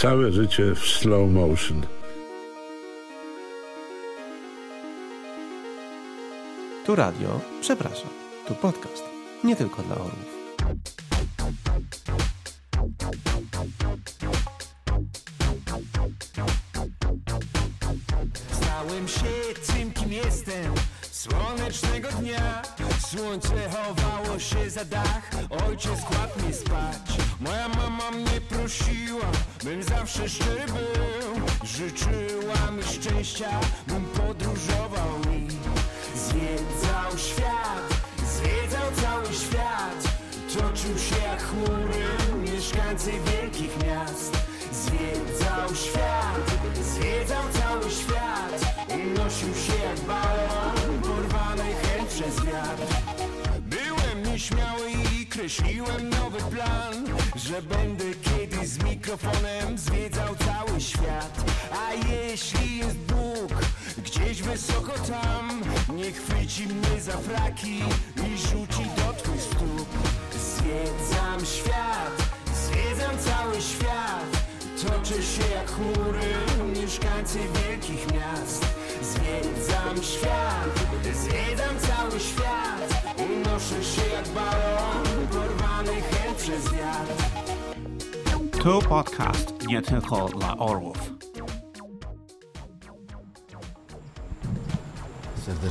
całe życie w slow motion. Tu radio, przepraszam, tu podcast. Nie tylko dla orłów.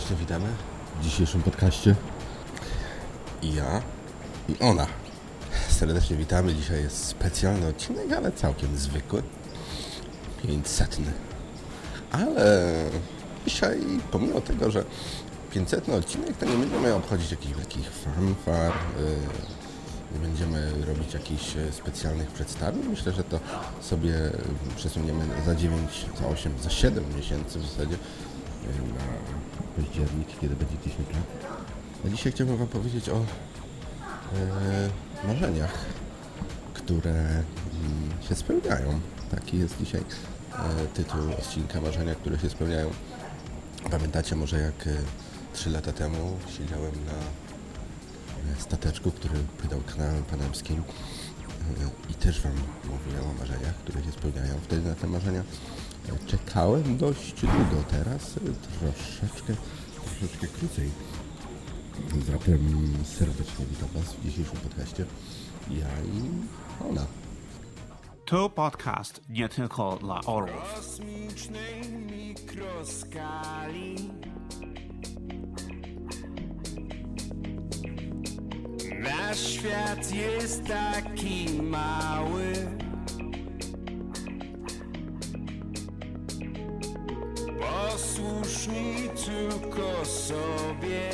Serdecznie witamy w dzisiejszym podcaście. I ja, i ona. Serdecznie witamy. Dzisiaj jest specjalny odcinek, ale całkiem zwykły. 500. Ale dzisiaj, pomimo tego, że 500 odcinek, to nie będziemy obchodzić jakichś wielkich fanfar. y, Nie będziemy robić jakichś specjalnych przedstawień. Myślę, że to sobie przesuniemy za 9, za 8, za 7 miesięcy w zasadzie na październik, kiedy będzie 10 lat. A dzisiaj chciałbym Wam powiedzieć o e, marzeniach, które mm, się spełniają. Taki jest dzisiaj e, tytuł odcinka Marzenia, które się spełniają. Pamiętacie może jak e, 3 lata temu siedziałem na e, stateczku, który płynął kanałem panamskim e, i też Wam mówiłem o marzeniach, które się spełniają. Wtedy na te marzenia czekałem dość długo. Teraz troszeczkę, troszeczkę krócej. Zatem serdecznie witam Was w dzisiejszym podcaście. Ja i ona. Tu podcast nie tylko dla orłów. kosmicznej mikroskali Nasz świat jest taki mały Posłuszni tylko sobie.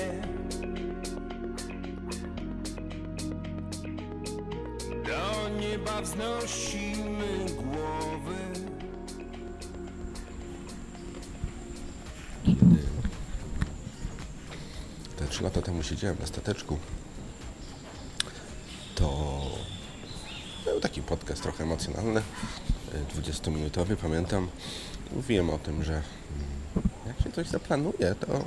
Do nieba wznosimy głowy. Te 3 lata temu siedziałem na stateczku, to był taki podcast trochę emocjonalny, e, 20-minutowy, pamiętam. Mówiłem o tym, że jak się coś zaplanuje, to e,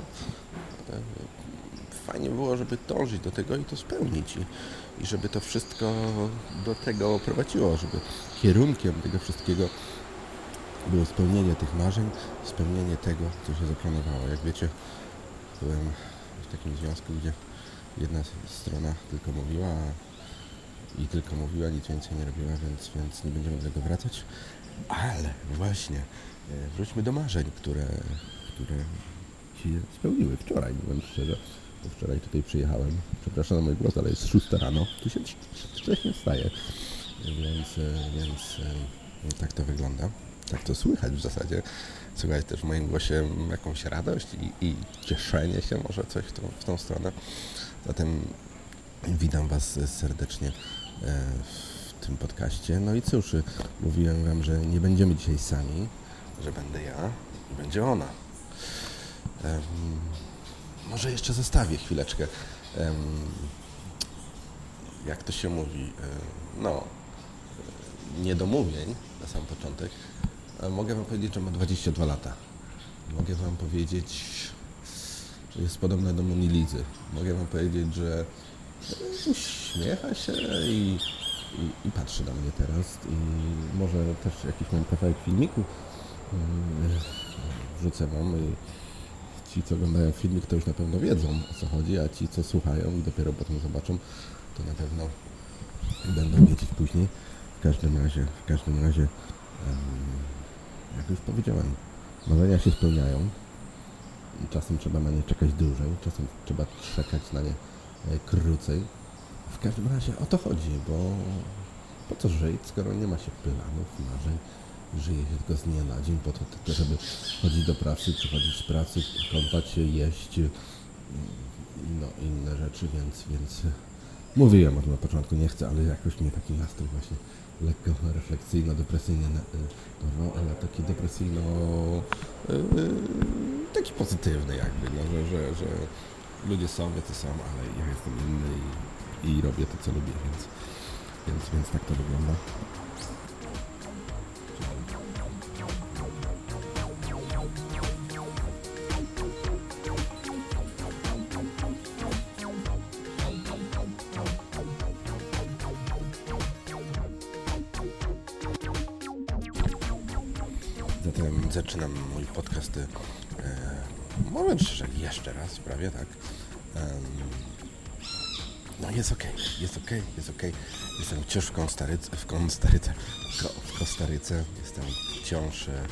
fajnie było, żeby dążyć do tego i to spełnić. I, I żeby to wszystko do tego prowadziło, żeby kierunkiem tego wszystkiego było spełnienie tych marzeń, spełnienie tego, co się zaplanowało. Jak wiecie, byłem w takim związku, gdzie jedna strona tylko mówiła i tylko mówiła, nic więcej nie robiła, więc, więc nie będziemy do tego wracać. Ale właśnie, wróćmy do marzeń, które, które się spełniły wczoraj, mówiąc szczerze. Bo wczoraj tutaj przyjechałem, przepraszam na mój głos, ale jest 6 rano, tu się wcześniej wstaje, więc, e, więc e, no, tak to wygląda. Tak to słychać w zasadzie. Słychać też w moim głosie jakąś radość i, i cieszenie się, może coś w tą, w tą stronę. Zatem witam Was serdecznie e, w tym podcaście. No i cóż, mówiłem Wam, że nie będziemy dzisiaj sami, że będę ja i będzie ona. Em, może jeszcze zostawię chwileczkę. Em, jak to się mówi? E, no, e, niedomówień na sam początek. E, Mogę Wam powiedzieć, że ma 22 lata. Mogę Wam powiedzieć, że jest podobna do Moni Lizy. Mogę Wam powiedzieć, że uśmiecha się i i, i patrzy na mnie teraz i może też jakiś mam kawałek filmiku wrzucę wam i ci, co oglądają filmik, to już na pewno wiedzą o co chodzi, a ci, co słuchają i dopiero potem zobaczą, to na pewno będą wiedzieć później. W każdym razie, w każdym razie, jak już powiedziałem, marzenia się spełniają. Czasem trzeba na nie czekać dłużej, czasem trzeba czekać na nie e, krócej. W każdym razie o to chodzi, bo po co żyć, skoro nie ma się planów, marzeń, żyje się tylko z dnia na dzień, po to tylko, żeby chodzić do pracy, przychodzić z pracy, kąpać się, jeść, mm, no inne rzeczy, więc, więc mówiłem o tym na początku, nie chcę, ale jakoś mnie taki nastrój właśnie lekko refleksyjno-depresyjny e, dorwał, ale taki depresyjno e, taki pozytywny jakby, no, że, że, że ludzie są, jacy są, ale ja jestem inny i, i robię to, co lubię, więc, więc, więc tak to wygląda. Zaczynam mój podcast. E, moment szczerze, jeszcze raz, prawie tak. No jest okej, jest okej, jest okej. Jestem wciąż w Konstaryce, w Konstaryce, w, Ko- w Kostaryce. Jestem wciąż e,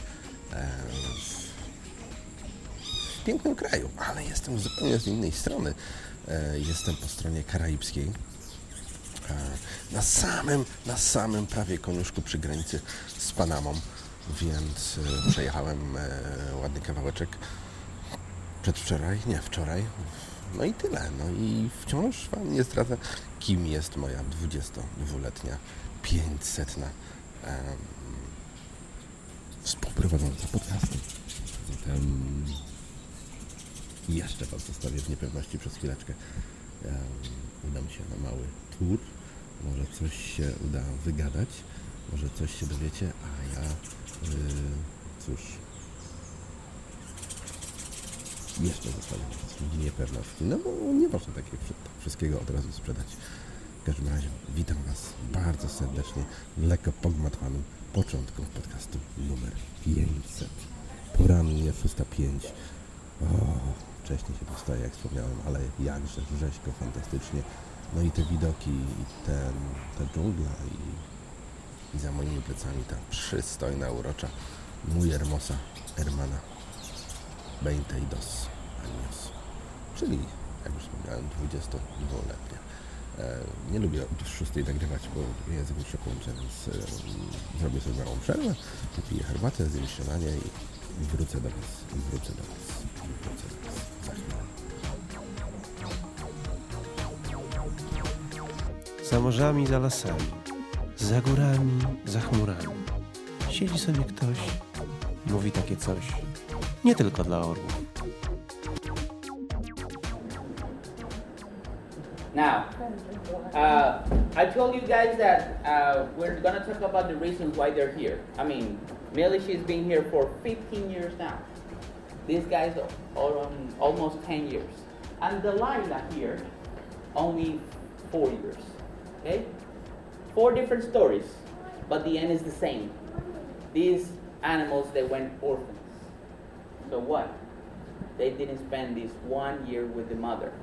w pięknym kraju, ale jestem zupełnie z innej strony. E, jestem po stronie karaibskiej. E, na samym, na samym prawie koniuszku przy granicy z Panamą, więc e, przejechałem e, ładny kawałeczek przedwczoraj, nie wczoraj. No i tyle. No i wciąż Wam nie zdradzę, kim jest moja 22-letnia, 500 em, współprowadząca podcastu. Zatem jeszcze Was zostawię w niepewności przez chwileczkę. Udam się na mały tour. Może coś się uda wygadać, może coś się dowiecie, a ja, cóż, jeszcze zostawię Was w niepewności. No bo nie można takiego wszy- wszystkiego od razu sprzedać. W każdym razie witam Was bardzo serdecznie w lekko pogmatwanym początku podcastu numer 500. Porannie 605. O, wcześniej się dostaje, jak wspomniałem, ale jakże rzeźko, fantastycznie. No i te widoki, i ten, ta dżungla i, i za moimi plecami ta przystojna, urocza muy hermosa hermana 22 años. Czyli, jak już wspomniałem, 22-letnia. E, nie lubię od 6 nagrywać, bo język mi się kończy, więc e, zrobię sobie małą przerwę, wypiję herbatę, zjem śniadanie i, i wrócę do Was. I wrócę do Was. I wrócę do Was za chwilę. Za morzami, za lasami, za górami, za chmurami. Siedzi sobie ktoś, mówi takie coś. Nie tylko dla orłów. Now, uh, I told you guys that uh, we're gonna talk about the reasons why they're here. I mean, Millie, she's been here for 15 years now. These guys are almost 10 years. And Delilah here, only four years. Okay? Four different stories, but the end is the same. These animals, they went orphans. So what? They didn't spend this one year with the mother.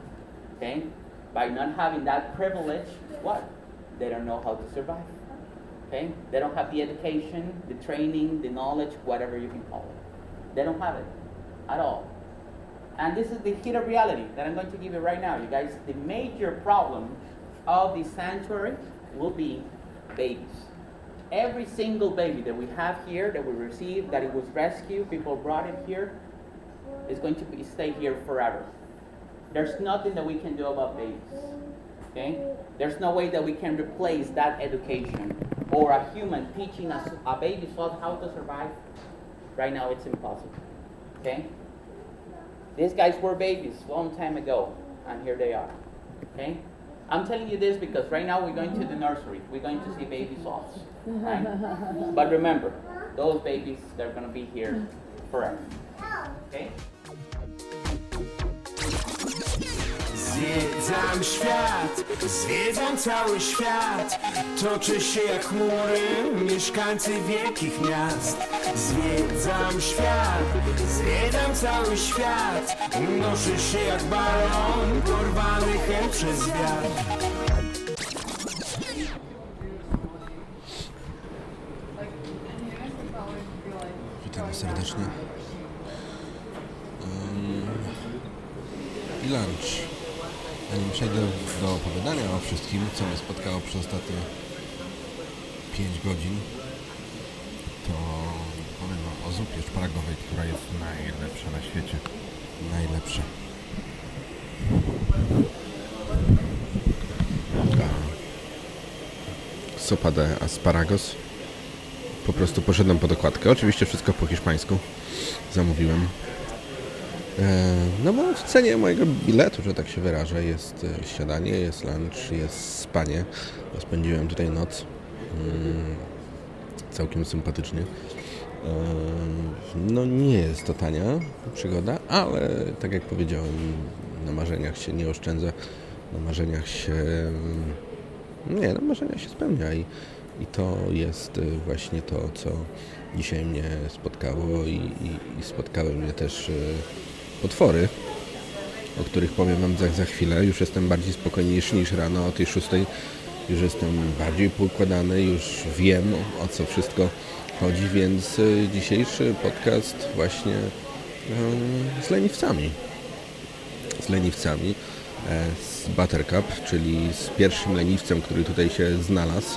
Okay? By not having that privilege, what? They don't know how to survive. Okay? They don't have the education, the training, the knowledge, whatever you can call it. They don't have it at all. And this is the hit of reality that I'm going to give you right now, you guys. The major problem of the sanctuary will be babies. Every single baby that we have here, that we received, that it was rescued, people brought it here, is going to be, stay here forever. There's nothing that we can do about babies. Okay? There's no way that we can replace that education or a human teaching us a baby how to survive. Right now, it's impossible. Okay? These guys were babies long time ago, and here they are. Okay? I'm telling you this because right now we're going to the nursery. We're going to see baby sloths. Right? but remember, those babies, they're going to be here forever. Okay? Zwiedzam świat, zwiedzam cały świat Toczę się jak chmury, mieszkańcy wielkich miast Zwiedzam świat, zwiedzam cały świat Unoszę się jak balon, porwany hen przez wiatr Witamy serdecznie. I lunch. Zanim przejdę do opowiadania o wszystkim, co mnie spotkało przez ostatnie 5 godzin, to powiem o zupie szparagowej, która jest najlepsza na świecie. Najlepsza. Sopa de asparagos. Po prostu poszedłem po dokładkę. Oczywiście wszystko po hiszpańsku. Zamówiłem. E, no bo w cenie mojego biletu, że tak się wyrażę, jest e, śniadanie, jest lunch, jest spanie. Spędziłem tutaj noc. Mm, całkiem sympatycznie. E, no nie jest to tania przygoda, ale tak jak powiedziałem, na marzeniach się nie oszczędza. Na marzeniach się... mm, Nie, na marzeniach się spełnia i, i to jest właśnie to, co dzisiaj mnie spotkało i, i, i spotkały mnie też potwory, o których powiem Wam za, za chwilę. Już jestem bardziej spokojniejszy niż rano o tej szóstej. Już jestem bardziej poukładany, już wiem o co wszystko chodzi, więc y, dzisiejszy podcast właśnie y, z leniwcami. Z leniwcami, e, z Buttercup, czyli z pierwszym leniwcem, który tutaj się znalazł.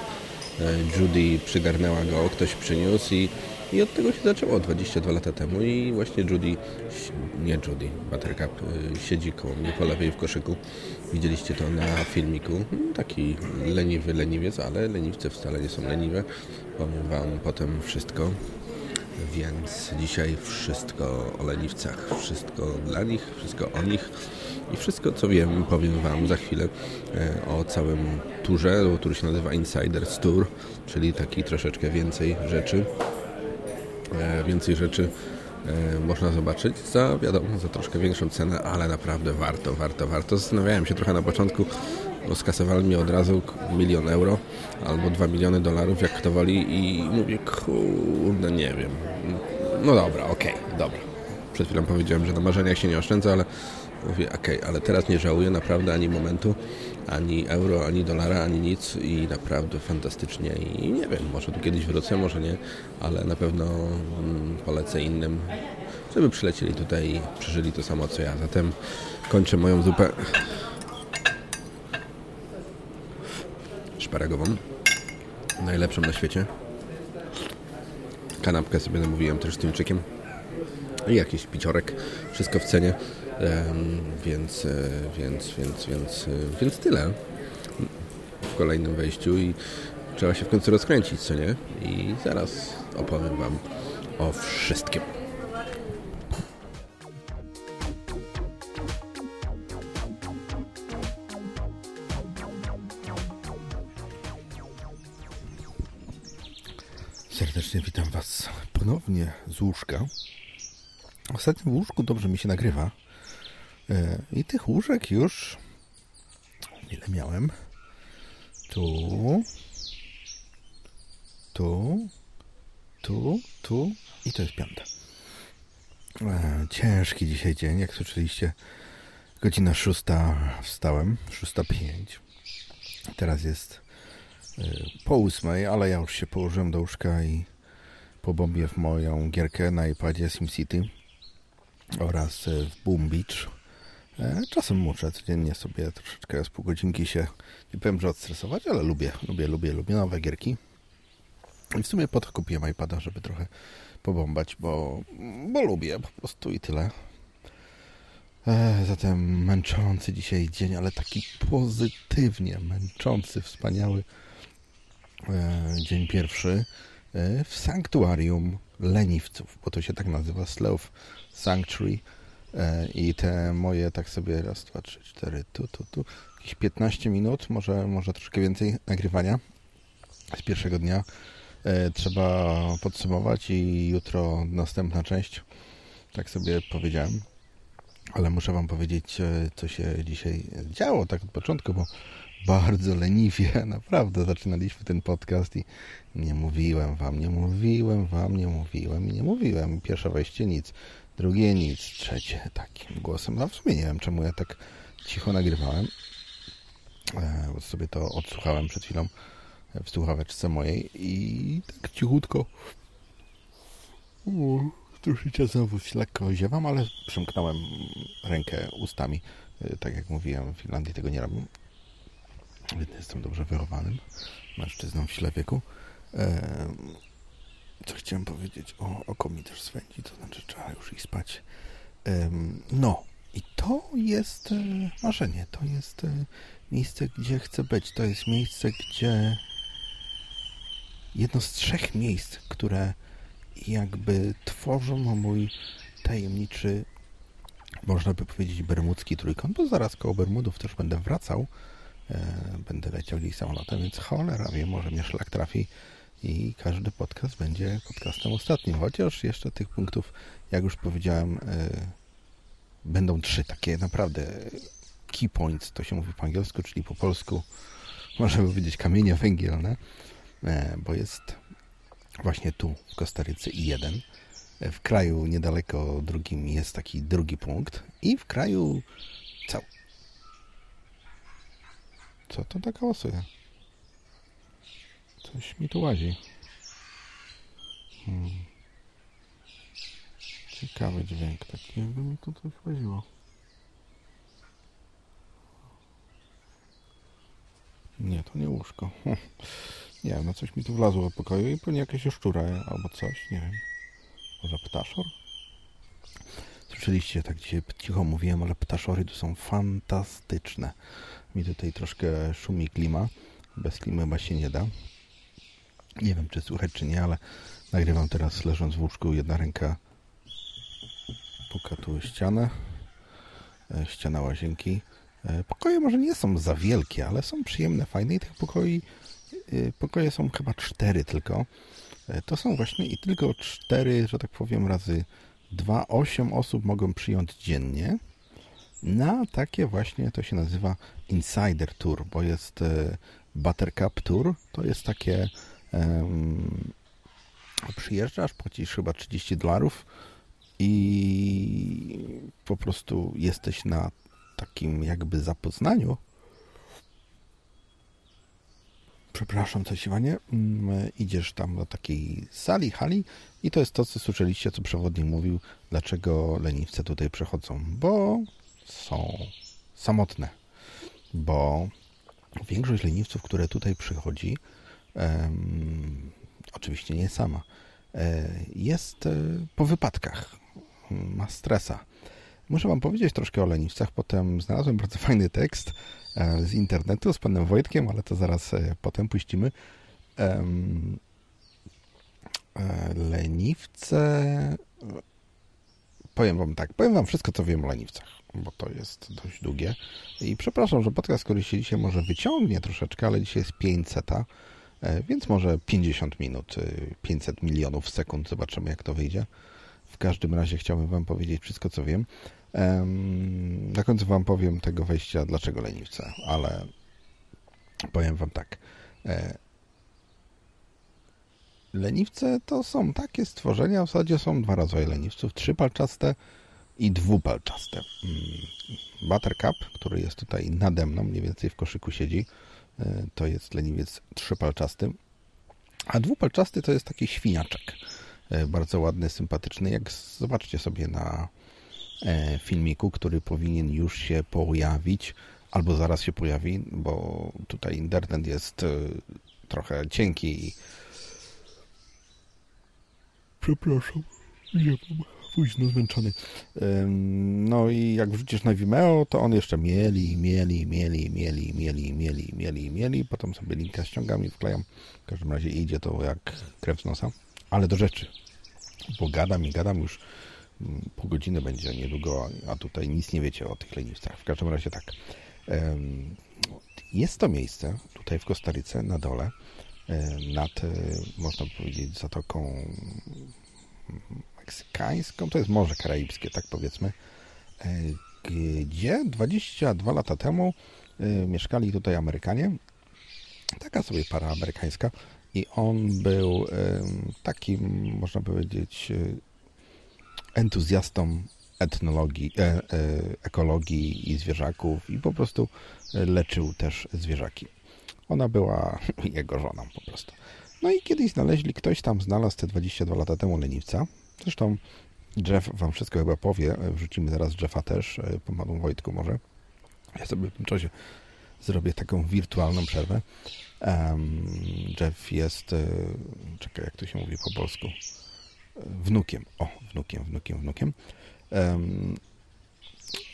E, Judy przygarnęła go, ktoś przyniósł i, i od tego się zaczęło 22 lata temu i właśnie Judy, nie Judy, Buttercup y, siedzi koło mnie po lewej w koszyku. Widzieliście to na filmiku. Taki leniwy leniwiec, ale leniwce wcale nie są leniwe. Powiem Wam potem wszystko. Więc dzisiaj wszystko o leniwcach, wszystko dla nich, wszystko o nich i wszystko co wiem powiem Wam za chwilę e, o całym turze, który się nazywa Insiders Tour, czyli taki troszeczkę więcej rzeczy, więcej rzeczy e, można zobaczyć za, wiadomo, za troszkę większą cenę, ale naprawdę warto, warto, warto. Zastanawiałem się trochę na początku, bo skasowali mi od razu milion euro albo dwa miliony dolarów, jak kto woli i mówię, kurde, nie wiem. No dobra, okej, dobra. Przed chwilą powiedziałem, że na marzeniach się nie oszczędza, ale mówię, okej, ale teraz nie żałuję naprawdę ani momentu, ani euro, ani dolara, ani nic i naprawdę fantastycznie i nie wiem, może tu kiedyś wrócę, może nie, ale na pewno mm, polecę innym, żeby przylecieli tutaj i przeżyli to samo co ja. Zatem kończę moją zupę szparagową, najlepszą na świecie. Kanapkę sobie zamówiłem też z tuńczykiem i jakiś piciorek, wszystko w cenie, więc, e, więc, więc, więc, e, więc tyle w kolejnym wejściu i trzeba się w końcu rozkręcić, co nie? I zaraz opowiem Wam o wszystkim. Serdecznie witam Was ponownie z łóżka. Ostatnio w łóżku dobrze mi się nagrywa. E, I tych łóżek już ile miałem? Tu, tu, tu, tu i to jest piąte. E, Ciężki dzisiaj dzień, jak słyszeliście. Godzina szósta wstałem, szósta pięć. Teraz jest e, po ósmej, ale ja już się położyłem do łóżka i pobombię w moją gierkę na iPadzie SimCity oraz w Boom Beach. E, Czasem muszę codziennie sobie troszeczkę z pół godzinki się, nie powiem, że odstresować, ale lubię, lubię, lubię, lubię nowe gierki. I w sumie po to kupiłem iPada, żeby trochę pobombać, bo, bo lubię po prostu i tyle. E, zatem męczący dzisiaj dzień, ale taki pozytywnie męczący, wspaniały e, dzień pierwszy e, w sanktuarium leniwców, bo to się tak nazywa, Sloth Sanctuary. E, I te moje, tak sobie raz, dwa, trzy, cztery, tu, tu, tu, jakieś 15 minut, może, może troszkę więcej nagrywania z pierwszego dnia. E, Trzeba podsumować i jutro następna część. Tak sobie powiedziałem. Ale muszę Wam powiedzieć, e, co się dzisiaj działo tak od początku, bo bardzo leniwie, naprawdę zaczynaliśmy ten podcast i nie mówiłem Wam, nie mówiłem Wam, nie mówiłem i nie mówiłem. Pierwsze wejście nic, drugie nic, trzecie takim głosem. No w sumie nie wiem, czemu ja tak cicho nagrywałem, e, bo sobie to odsłuchałem przed chwilą w słuchaweczce mojej i tak cichutko troszeczkę znowu lekko ziewam, ale przymknąłem rękę ustami. E, tak jak mówiłem, w Finlandii tego nie. Więc jestem dobrze wychowanym mężczyzną w wieku. E, co chciałem powiedzieć? O, oko mi swędzi, to znaczy trzeba już iść spać. No, i to jest e, marzenie, to jest miejsce, gdzie chcę być. To jest miejsce, gdzie jedno z trzech miejsc, które jakby tworzą mój tajemniczy, można by powiedzieć, bermudzki trójkąt, bo zaraz koło Bermudów też będę wracał. E, będę leciał gdzieś samolotem, więc cholera wie, może mnie szlak trafi i każdy podcast będzie podcastem ostatnim. Chociaż jeszcze tych punktów, jak już powiedziałem, e, będą trzy takie naprawdę key points, to się mówi po angielsku, czyli po polsku możemy powiedzieć kamienie węgielne, e, bo jest właśnie tu w Kostaryce i jeden. W kraju niedaleko drugim jest taki drugi punkt i w kraju co? Co to tak łosuje? Coś mi tu łazi. Hmm. Ciekawy dźwięk taki, jakby mi tu coś łaziło. Nie, to nie łóżko. Nie wiem, no coś mi tu wlazło do pokoju i pewnie jakieś szczura albo coś, nie wiem. Może ptaszor? Słyszeliście, tak dzisiaj cicho mówiłem, ale ptaszory tu są fantastyczne. Mi tutaj troszkę szumi klima. Bez klimy chyba się nie da. Nie wiem, czy słychać, czy nie, ale nagrywam teraz leżąc w łóżku. Jedna ręka puka tu ścianę. E, ściana łazienki. E, pokoje może nie są za wielkie, ale są przyjemne, fajne i tych pokoi Y, pokoje są chyba cztery tylko. E, to są właśnie i tylko cztery, że tak powiem, razy dwa, osiem osób mogą przyjąć dziennie na takie właśnie, to się nazywa Insider Tour, bo jest e, Buttercup Tour, to jest takie przyjeżdżasz, płacisz chyba 30 dolarów i po prostu jesteś na takim jakby zapoznaniu. Przepraszam, coś Iwanie, mm, idziesz tam do takiej sali, hali i to jest to, co słyszeliście, co przewodnik mówił, dlaczego leniwce tutaj przechodzą, bo są samotne, bo większość leniwców, które tutaj przychodzi, oczywiście nie sama, e, jest e, po wypadkach, ma stresa. Muszę Wam powiedzieć troszkę o leniwcach. Potem znalazłem bardzo fajny tekst E, z internetu z panem Wojtkiem, ale to zaraz potem puścimy. Leniwce. Powiem wam tak, powiem wam wszystko, co wiem o leniwcach, bo to jest dość długie. I przepraszam, że podcast, który się dzisiaj może wyciągnie troszeczkę, ale dzisiaj jest 500, więc może 50 minut, 500 milionów sekund, zobaczymy jak to wyjdzie. W każdym razie chciałbym wam powiedzieć wszystko, co wiem. Na końcu Wam powiem tego wejścia, dlaczego leniwce, ale powiem Wam tak. E, leniwce to są takie stworzenia, w zasadzie są dwa rodzaje leniwców, trzypalczaste i dwupalczaste. Mm, Buttercup, który jest tutaj nade mną, mniej więcej w koszyku siedzi, e, to jest leniwiec trzypalczasty, a dwupalczasty to jest taki świniaczek. E, bardzo ładny, sympatyczny. Jak zobaczcie sobie na E, filmiku, który powinien już się pojawić, albo zaraz się pojawi, bo tutaj internet jest e, trochę cienki przepraszam, nie mam późno, zmęczony. No i jak wrzucisz na Vimeo, to on jeszcze mieli, mieli, mieli, mieli, mieli, mieli, mieli, mieli. Potem sobie linka ściągam i wklejam. W każdym razie idzie to jak krew z nosa. Ale do rzeczy, bo gadam i gadam już mm, pół godziny będzie niedługo, a tutaj nic nie wiecie o tych leniwcach. W każdym razie tak. Jest to miejsce tutaj w Kostaryce na dole nad, e, można powiedzieć, zatoką Meksykańską, to jest Morze Karaibskie, tak powiedzmy. e, gdzie 22 lata temu e, mieszkali tutaj Amerykanie. Taka sobie para amerykańska. I on był e, takim, można powiedzieć, entuzjastą etnologii, ekologii i zwierzaków i po prostu leczył też zwierzaki. Ona była jego żoną po prostu. No i kiedyś znaleźli, ktoś tam znalazł te 22 lata temu leniwca. Zresztą Jeff wam wszystko chyba powie. Wrzucimy teraz Jeffa też, e, po panu Wojtku może. Ja sobie w tym czasie zrobię taką wirtualną przerwę. Um, Jeff jest, e, czekaj, jak to się mówi po polsku? Wnukiem. O, wnukiem, wnukiem, wnukiem. Um,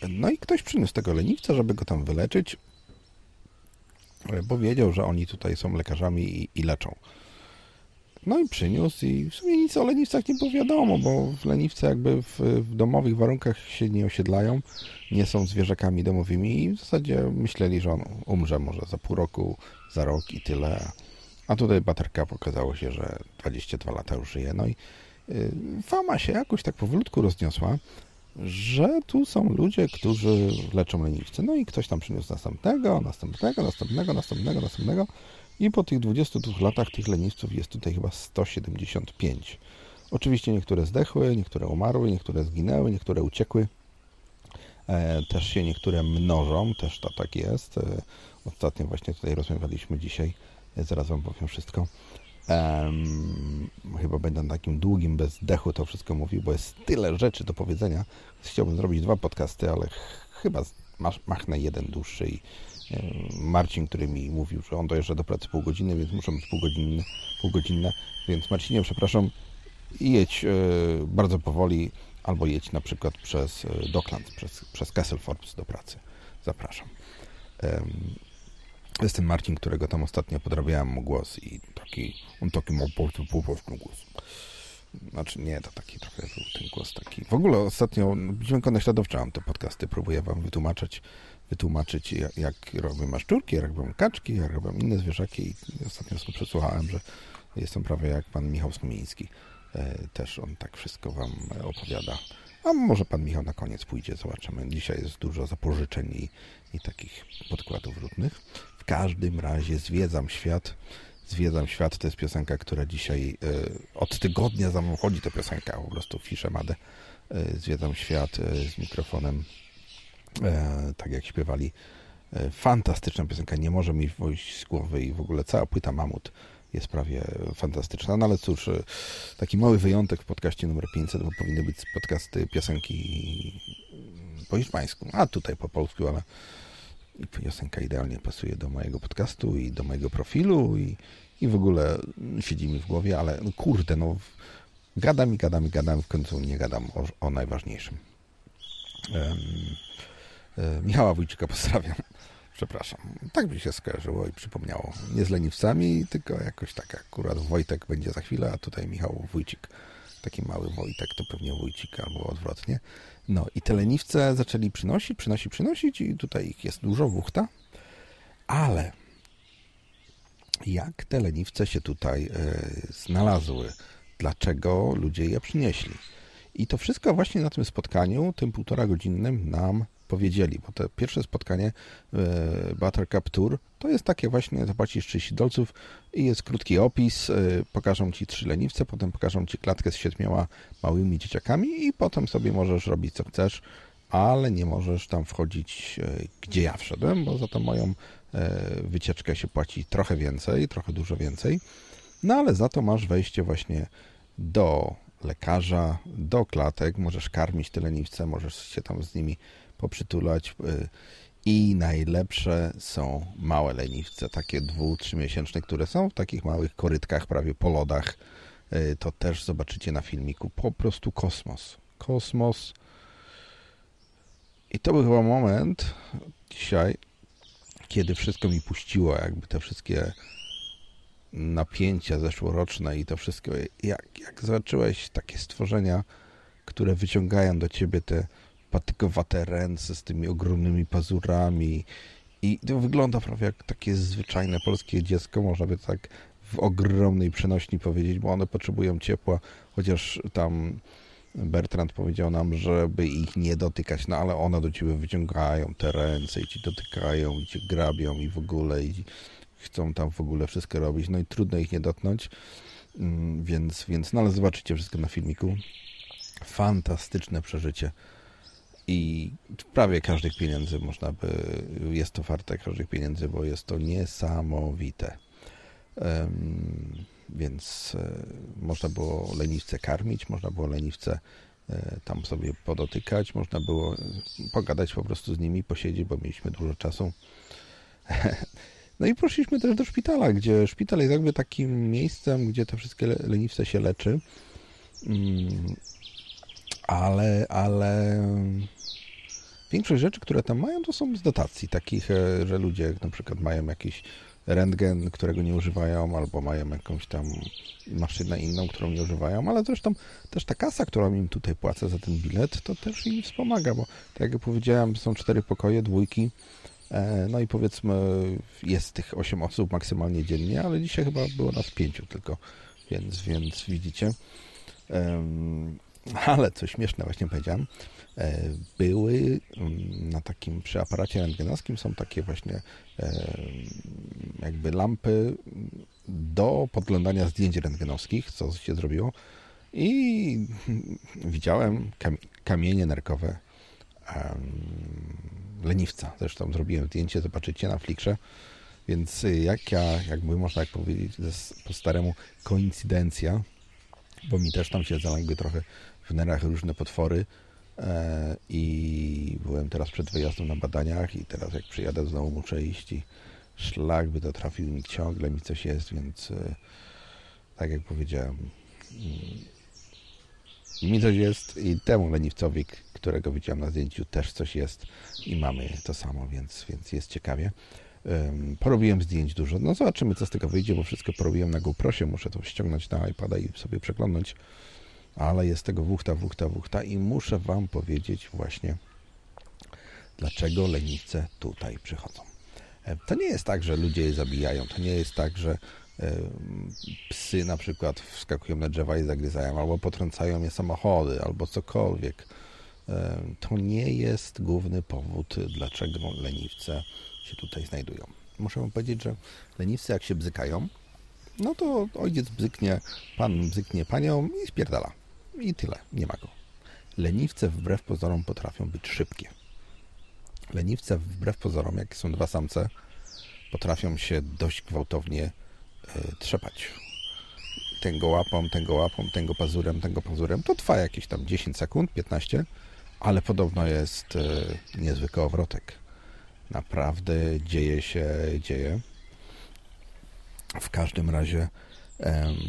no i ktoś przyniósł tego leniwca, żeby go tam wyleczyć, e, bo wiedział, że oni tutaj są lekarzami i, i leczą. No i przyniósł i w sumie nic o leniwcach nie było wiadomo, bo leniwce jakby w, w, domowych warunkach się nie osiedlają, nie są zwierzakami domowymi i w zasadzie myśleli, że on umrze może za pół roku, za rok i tyle. A tutaj baterka pokazało się, że 22 lata już żyje. No i y, fama się jakoś tak powolutku rozniosła, że tu są ludzie, którzy leczą leniwce. No i ktoś tam przyniósł następnego, następnego, następnego, następnego, następnego. I po tych 22 latach tych leniwców jest tutaj chyba 175. Oczywiście niektóre zdechły, niektóre umarły, niektóre zginęły, niektóre uciekły. E, też się niektóre mnożą, też to tak jest. E, ostatnio właśnie tutaj rozmawialiśmy dzisiaj, e, zaraz Wam powiem wszystko. Chyba będę na takim długim bezdechu to wszystko mówił, bo jest tyle rzeczy do powiedzenia. Chciałbym zrobić dwa podcasty, ale chyba machnę jeden dłuższy i Marcin, który mi mówił, że on dojeżdża do pracy pół godziny, więc muszą być półgodzinne, półgodzinne. Więc Marcinie, przepraszam, jedź e, bardzo powoli, albo jedź na przykład przez e, Docklands, przez, przez Castle do pracy. Zapraszam. Jestem Marcin, którego tam ostatnio podrabiałem mu głos i taki, on taki ma półpolski głos. Znaczy nie, to taki trochę był ten głos taki. W ogóle ostatnio dźwięko naśladowczałem te podcasty, próbuję wam wytłumaczyć wytłumaczyć, jak, jak robią maszczurki, jak robią kaczki, jak robią inne zwierzaki. I ostatnio sobie przesłuchałem, że jestem prawie jak pan Michał Skomiński. E, też on tak wszystko wam opowiada. A może pan Michał na koniec pójdzie, zobaczymy. Dzisiaj jest dużo zapożyczeń i, i takich podkładów różnych. W każdym razie zwiedzam świat. Zwiedzam świat to jest piosenka, która dzisiaj e, od tygodnia za mną chodzi. Ta piosenka po prostu fiszę madę. E, zwiedzam świat z mikrofonem e, tak jak śpiewali. E, fantastyczna piosenka, nie może mi wojść z głowy i w ogóle cała płyta Mamut jest prawie fantastyczna. No ale cóż, e, taki mały wyjątek w podcaście numer 500, bo powinny być podcasty piosenki po hiszpańsku, a tutaj po polsku, ale piosenka idealnie pasuje do mojego podcastu i do mojego profilu i, i w ogóle siedzi mi w głowie, ale no kurde, no gadam i gadam i gadam, w końcu nie gadam o, o najważniejszym. Um, E, Michała Wójcika pozdrawiam. Przepraszam. Tak mi się skojarzyło i przypomniało. Nie z leniwcami, tylko jakoś tak akurat Wojtek będzie za chwilę, a tutaj Michał Wójcik. Taki mały Wojtek to pewnie Wójcik albo odwrotnie. No i te leniwce zaczęli przynosić, przynosić, przynosić i tutaj ich jest dużo, wuchta. Ale jak te leniwce się tutaj e, znalazły? Dlaczego ludzie je przynieśli? I to wszystko właśnie na tym spotkaniu, tym półtora godzinnym, nam powiedzieli, bo to pierwsze spotkanie e, Buttercup Tour to jest takie właśnie, zapłacisz 30 dolców i jest krótki opis, e, pokażą Ci trzy leniwce, potem pokażą Ci klatkę z siedmioma małymi dzieciakami i potem sobie możesz robić co chcesz, ale nie możesz tam wchodzić, e, gdzie ja wszedłem, bo za to moją wycieczkę się płaci trochę więcej, trochę dużo więcej, no ale za to masz wejście właśnie do lekarza, do klatek, możesz karmić te leniwce, możesz się tam z nimi poprzytulać. Y, I najlepsze są małe leniwce, takie dwu, trzymiesięczne, które są w takich małych korytkach, prawie po lodach. Y, to też zobaczycie na filmiku. Po prostu kosmos. Kosmos. I to był chyba moment dzisiaj, kiedy wszystko mi puściło, jakby te wszystkie napięcia zeszłoroczne i to wszystko. Jak, jak zobaczyłeś takie stworzenia, które wyciągają do ciebie te patykowate ręce z tymi ogromnymi pazurami. I to wygląda prawie jak takie zwyczajne polskie dziecko, można by tak w ogromnej przenośni powiedzieć, bo one potrzebują ciepła, chociaż tam Bertrand powiedział nam, żeby ich nie dotykać, no ale one do ciebie wyciągają te ręce i ci dotykają, i cię grabią i w ogóle i chcą tam w ogóle wszystko robić, no i trudno ich nie dotknąć, mm, więc, więc no ale zobaczycie wszystko na filmiku. Fantastyczne przeżycie i prawie każdych pieniędzy można by, jest to warte każdych pieniędzy, bo jest to niesamowite. Więc e, można było leniwce karmić, można było leniwce e, tam sobie podotykać, można było pogadać po prostu z nimi, posiedzieć, bo mieliśmy dużo czasu. No i poszliśmy też do szpitala, gdzie szpital jest jakby takim miejscem, gdzie te wszystkie leniwce się leczy. Ale, ale większość rzeczy, które tam mają, to są z dotacji, takich, e, że ludzie na przykład mają jakiś rentgen, którego nie używają, albo mają jakąś tam maszynę inną, którą nie używają, ale zresztą też ta kasa, którą im tutaj płacę za ten bilet, to też im wspomaga, bo tak jak powiedziałem, są cztery pokoje, dwójki, e, no i powiedzmy jest tych osiem osób maksymalnie dziennie, ale dzisiaj chyba było nas pięciu tylko, więc, więc widzicie. Ale co śmieszne właśnie powiedziałem, e, były mm, na takim przy aparacie rentgenowskim są takie właśnie e, jakby lampy do podglądania zdjęć rentgenowskich, co się zrobiło i widziałem kamienie nerkowe leniwca. Zresztą zrobiłem zdjęcie, zobaczycie na Flickrze. Więc jak ja, jakby można tak powiedzieć, po staremu koincydencja, bo mi też tam siedzą jakby trochę w nerach różne potwory e, i byłem teraz przed wyjazdem na badaniach i teraz jak przyjadę znowu muszę iść i szlak by to trafił mi ciągle mi coś jest, więc e, tak jak powiedziałem mm, mi coś jest i temu leniwcowi, którego widziałem na zdjęciu też coś jest i mamy to samo, więc, więc jest ciekawie. Porobiłem zdjęć dużo. No zobaczymy, co z tego wyjdzie, bo wszystko porobiłem na GoProsie. Muszę to ściągnąć na iPada i sobie przeglądać. Ale jest tego wuchta, wuchta, wuchta i muszę Wam powiedzieć właśnie, dlaczego leniwce tutaj przychodzą. To nie jest tak, że ludzie je zabijają. To nie jest tak, że psy na przykład wskakują na drzewa i zagryzają, albo potrącają je samochody, albo cokolwiek. To nie jest główny powód, dlaczego leniwce się tutaj znajdują. Muszę wam powiedzieć, że leniwcy jak się bzykają, no to ojciec bzyknie, pan bzyknie panią i spierdala. I tyle, nie ma go. Leniwce wbrew pozorom potrafią być szybkie. Leniwce wbrew pozorom, jak są dwa samce, potrafią się dość gwałtownie y, trzepać. Tego łapą, tego łapą, tego pazurem, tego pazurem. To trwa jakieś tam 10 sekund, 15, ale podobno jest y, niezły kołowrotek naprawdę dzieje się, dzieje. W każdym razie,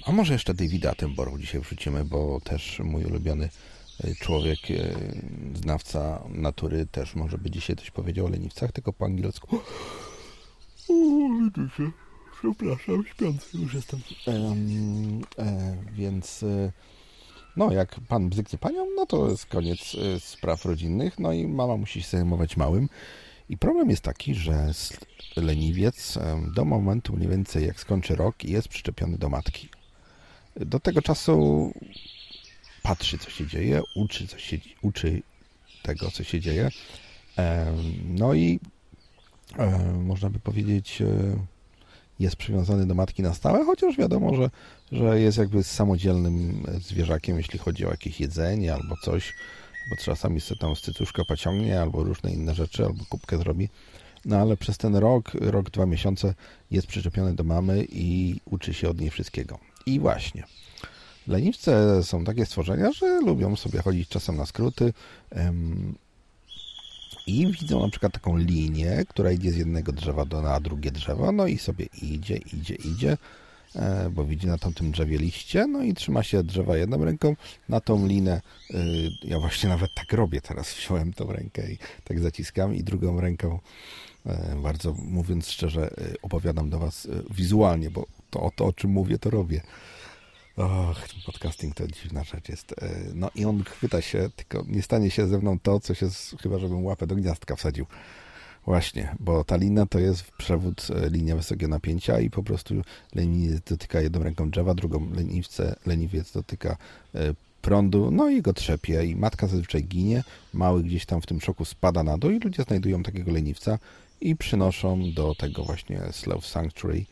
a może jeszcze Davida Attenborough dzisiaj wrzucimy, bo też mój ulubiony e, człowiek, e, znawca natury, też może by dzisiaj coś powiedział o leniwcach, tylko po angielsku. O, widzicie, przepraszam, śpiący już jestem. Um, e, więc... E, no, jak pan bzyknie panią, no to jest koniec spraw rodzinnych, no i mama musi się zajmować małym. I problem jest taki, że leniwiec do momentu mniej więcej jak skończy rok jest przyczepiony do matki. Do tego czasu patrzy, co się dzieje, uczy, co się, uczy tego, co się dzieje. No i można by powiedzieć, e, jest przywiązany do matki na stałe, chociaż wiadomo, że, że jest jakby samodzielnym zwierzakiem, jeśli chodzi o jakieś jedzenie albo coś bo czasami sobie tam scycuszkę pociągnie, albo różne inne rzeczy, albo kubkę zrobi. No ale przez ten rok, rok, dwa miesiące jest przyczepiony do mamy i uczy się od niej wszystkiego. I właśnie. Leniwce są takie stworzenia, że lubią sobie chodzić czasem na skróty um, i widzą na przykład taką linię, która idzie z jednego drzewa do na drugie drzewo, no i sobie idzie, idzie, idzie bo widzi na tamtym drzewie liście, no i trzyma się drzewa jedną ręką, na tą linę, e, ja właśnie nawet tak robię teraz, wziąłem tą rękę i tak zaciskam i drugą ręką, e, bardzo mówiąc szczerze, opowiadam do Was wizualnie, bo to, to o czym mówię, to robię. Och, podcasting to dziwna rzecz jest. No i on chwyta się, tylko nie stanie się ze mną to, co się, chyba żebym łapę do gniazdka wsadził. Właśnie, bo ta lina to jest przewód, e, linia wysokiego napięcia i po prostu leniwiec dotyka jedną ręką drzewa, drugą leniwce, leniwiec dotyka e, prądu, no i go trzepie i matka zazwyczaj ginie, mały gdzieś tam w tym szoku spada na dół i ludzie znajdują takiego leniwca i przynoszą do tego właśnie Slow Sanctuary.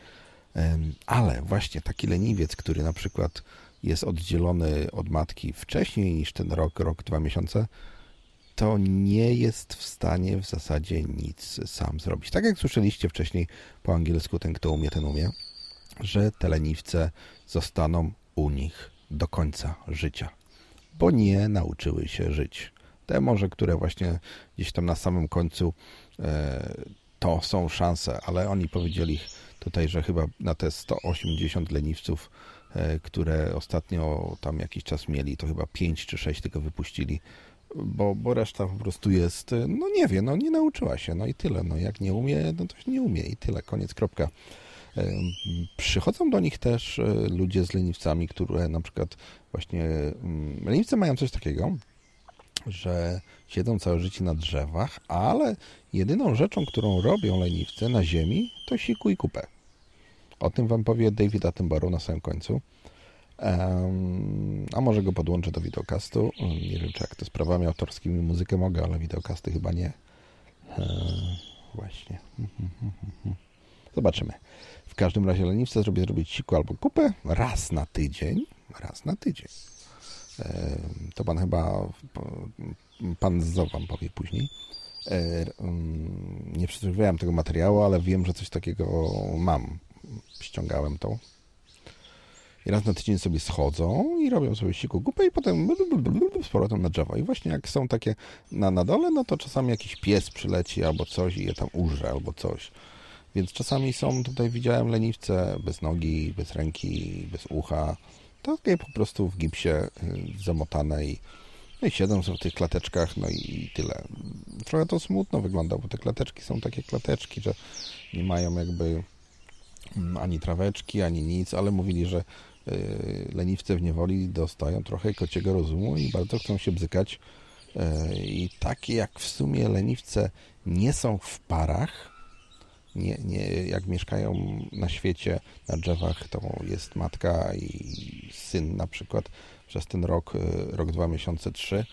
Ale właśnie taki leniwiec, który na przykład jest oddzielony od matki wcześniej niż ten rok, rok, dwa miesiące, to nie jest w stanie w zasadzie nic sam zrobić. Tak jak słyszeliście wcześniej po angielsku, ten kto umie, ten umie, że te leniwce zostaną u nich do końca życia, bo nie nauczyły się żyć. Te może, które właśnie gdzieś tam na samym końcu e, to są szanse, ale oni powiedzieli tutaj, że chyba na te 180 leniwców, e, które ostatnio tam jakiś czas mieli, to chyba 5 czy 6 tylko wypuścili, bo, bo reszta po prostu jest, no nie wie, no nie nauczyła się, no i tyle. No jak nie umie, no to nie umie i tyle, koniec, kropka. Przychodzą do nich też e, ludzie z leniwcami, które na przykład właśnie. Mm, leniwce mają coś takiego, że siedzą całe życie na drzewach, ale jedyną rzeczą, którą robią leniwce na ziemi, to siku i kupę. O tym wam powie David Attenborough na samym końcu. A może go podłączę do wideokastu. Nie wiem, czy jak to sprawami autorskimi muzykę mogę, ale wideokasty chyba nie. Eee, właśnie. Zobaczymy. W każdym razie leniwce zrobię zrobić siku albo kupę raz na tydzień. Raz na tydzień. To pan chyba, pan Zo wam powie później. Nie przysłuchiwałem tego materiału, ale wiem, że coś takiego mam. Ściągałem to. I raz na tydzień sobie schodzą i robią sobie siku kupę i potem z powrotem na drzewo. I właśnie jak są takie na, na dole, no to czasami jakiś pies przyleci albo coś i je tam urze albo coś. Więc czasami są, tutaj widziałem leniwce bez nogi, bez ręki, bez ucha. Takie po prostu w gipsie y, zamotane i, no i siedzą w tych klateczkach, no i tyle. Trochę to smutno wygląda, bo te klateczki są takie klateczki, że nie mają jakby mm, ani traweczki, ani nic, ale mówili, że leniwce w niewoli dostają trochę kociego rozumu i bardzo chcą się bzykać. Y, I takie jak w sumie leniwce nie są w parach, nie, nie, jak mieszkają na świecie, na drzewach, to jest matka i syn na przykład przez ten rok, y, rok, dwa miesiące, trzy,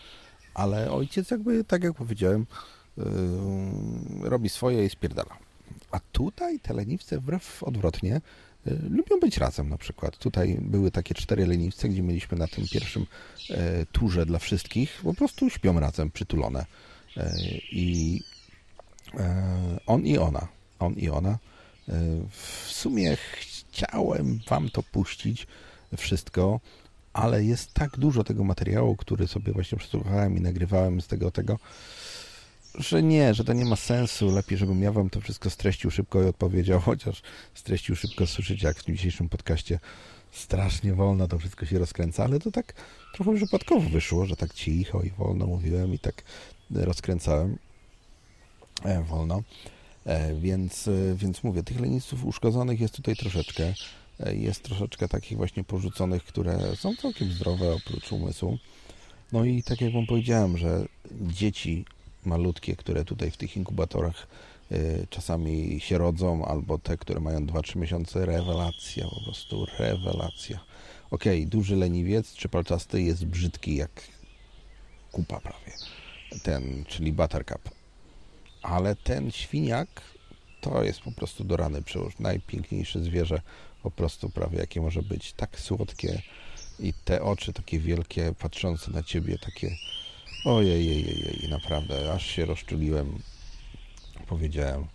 ale ojciec jakby, tak jak powiedziałem, robi swoje i spierdala. A tutaj te leniwce wbrew odwrotnie lubią być razem na przykład. Tutaj były takie cztery leniwce, gdzie mieliśmy na tym pierwszym yy, turze dla wszystkich, po prostu śpią razem, przytulone. I on i ona on i ona. E, w sumie chciałem wam to puścić wszystko, ale jest tak dużo tego materiału, który sobie właśnie przesłuchałem i nagrywałem z tego, tego, że nie, że to nie ma sensu. Lepiej, żebym ja wam to wszystko streścił szybko i odpowiedział, chociaż streścił szybko słyszycie, jak w tym dzisiejszym podcaście strasznie wolno to wszystko się rozkręca, ale to tak trochę przypadkowo wyszło, że tak cicho i wolno mówiłem i tak rozkręcałem e, wolno. E, więc, e, więc mówię, tych lenistów uszkodzonych jest tutaj troszeczkę. E, jest troszeczkę takich właśnie porzuconych, które są całkiem zdrowe oprócz umysłu. No i tak jak Wam powiedziałem, że dzieci malutkie, które tutaj w tych inkubatorach czasami się rodzą, albo te, które mają 2-3 miesiące, rewelacja, po prostu rewelacja. Okej, okay, duży leniwiec, czy palczasty jest brzydki jak kupa prawie. Ten, czyli buttercup ale ten świniak to jest po prostu do rany przyłóż. Najpiękniejsze zwierzę po prostu prawie jakie może być. Tak słodkie i te oczy takie wielkie, patrzące na ciebie, takie ojej, naprawdę, aż się rozczuliłem. Powiedziałem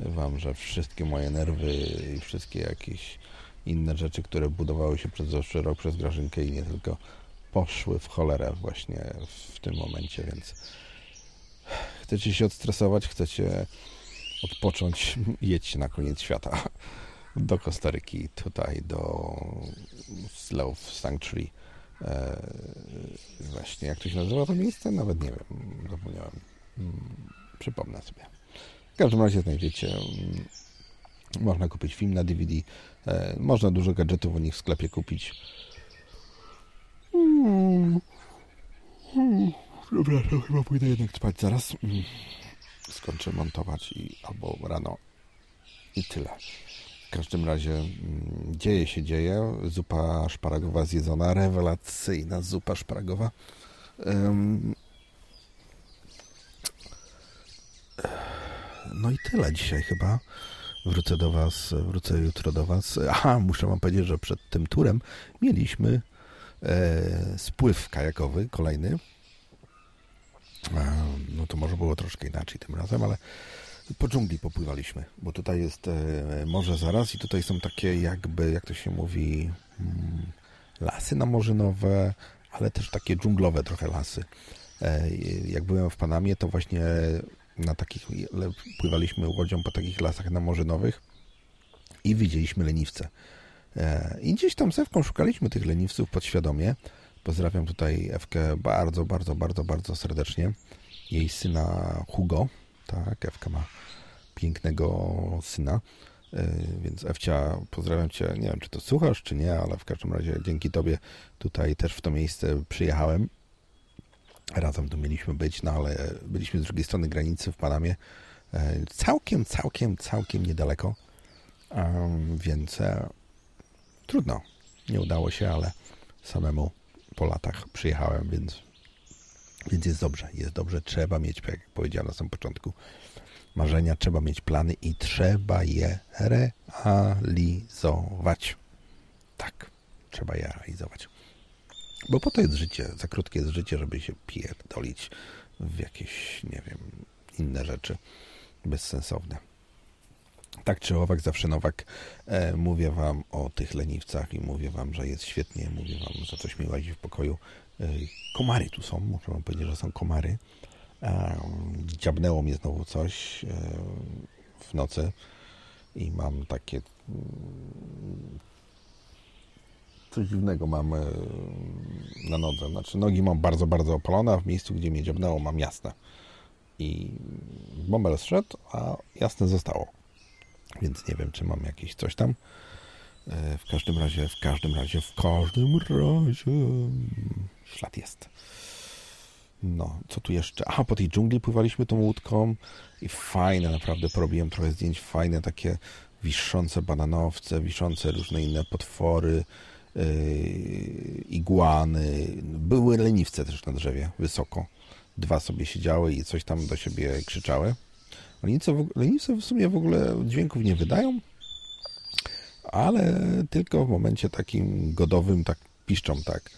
wam, że wszystkie moje nerwy i wszystkie jakieś inne rzeczy, które budowały się przez zeszły rok, przez Grażynkę i nie tylko, poszły w cholerę właśnie w tym momencie, więc chcecie się odstresować, chcecie odpocząć, jedźcie na koniec świata do Kostaryki, tutaj do Slow Sanctuary. Eee, właśnie, jak to się nazywa to miejsce? Nawet nie wiem, zapomniałem. Hmm, przypomnę sobie. W każdym razie znajdziecie, hmm, można kupić film na DVD, eee, można dużo gadżetów u nich w sklepie kupić. Hmm. Dobra, to chyba pójdę jednak spać zaraz. Mm. Skończę montować i albo rano i tyle. W każdym razie mm, dzieje się, dzieje. Zupa szparagowa zjedzona, rewelacyjna zupa szparagowa. No i tyle dzisiaj chyba. Wrócę do Was, wrócę jutro do Was. Aha, muszę Wam powiedzieć, że przed tym turem mieliśmy e, spływ kajakowy kolejny. No to może było troszkę inaczej tym razem, ale po dżungli popływaliśmy, bo tutaj jest e, morze zaraz i tutaj są takie jakby, jak to się mówi, mm, lasy namorzynowe, ale też takie dżunglowe trochę lasy. E, jak byłem w Panamie, to właśnie na takich, pływaliśmy łodzią po takich lasach namorzynowych i widzieliśmy leniwce. E, I gdzieś tam z Ewką szukaliśmy tych leniwców podświadomie. Pozdrawiam tutaj Ewkę bardzo, bardzo, bardzo, bardzo serdecznie. Jej syna Hugo. Tak, Ewka ma pięknego syna. E, więc Ewcia, pozdrawiam Cię. Nie wiem, czy to słuchasz, czy nie, ale w każdym razie dzięki Tobie tutaj też w to miejsce przyjechałem Razem tu mieliśmy być, no ale byliśmy z drugiej strony granicy w Panamie. E, całkiem, całkiem, całkiem niedaleko. Więc e, trudno. Nie udało się, ale samemu po latach przyjechałem, więc, więc jest dobrze. Jest dobrze. Trzeba mieć, jak powiedziałem na samym początku, marzenia, trzeba mieć plany i trzeba je realizować. Tak, trzeba je realizować. Bo po to jest życie, za krótkie jest życie, żeby się pierdolić w jakieś, nie wiem, inne rzeczy bezsensowne. Tak czy owak, zawsze Nowak, e, mówię Wam o tych leniwcach i mówię Wam, że jest świetnie, mówię Wam, że coś mi łazi w pokoju. E, komary tu są, muszę Wam powiedzieć, że są komary. E, dziabnęło mnie znowu coś e, w nocy i mam takie coś dziwnego mam na nodze. Znaczy nogi mam bardzo, bardzo opalone, a w miejscu, gdzie mnie dziobnęło mam jasne. I bąbel zszedł, a jasne zostało. Więc nie wiem, czy mam jakieś coś tam. W każdym razie, w każdym razie, w każdym razie ślad jest. No, co tu jeszcze? Aha, po tej dżungli pływaliśmy tą łódką i fajne, naprawdę porobiłem trochę zdjęć, fajne takie wiszące bananowce, wiszące różne inne potwory, Yy, iguany. Były leniwce też na drzewie, wysoko. Dwa sobie siedziały i coś tam do siebie krzyczały. Leniwce, leniwce w sumie w ogóle dźwięków nie wydają, ale tylko w momencie takim godowym tak piszczą tak.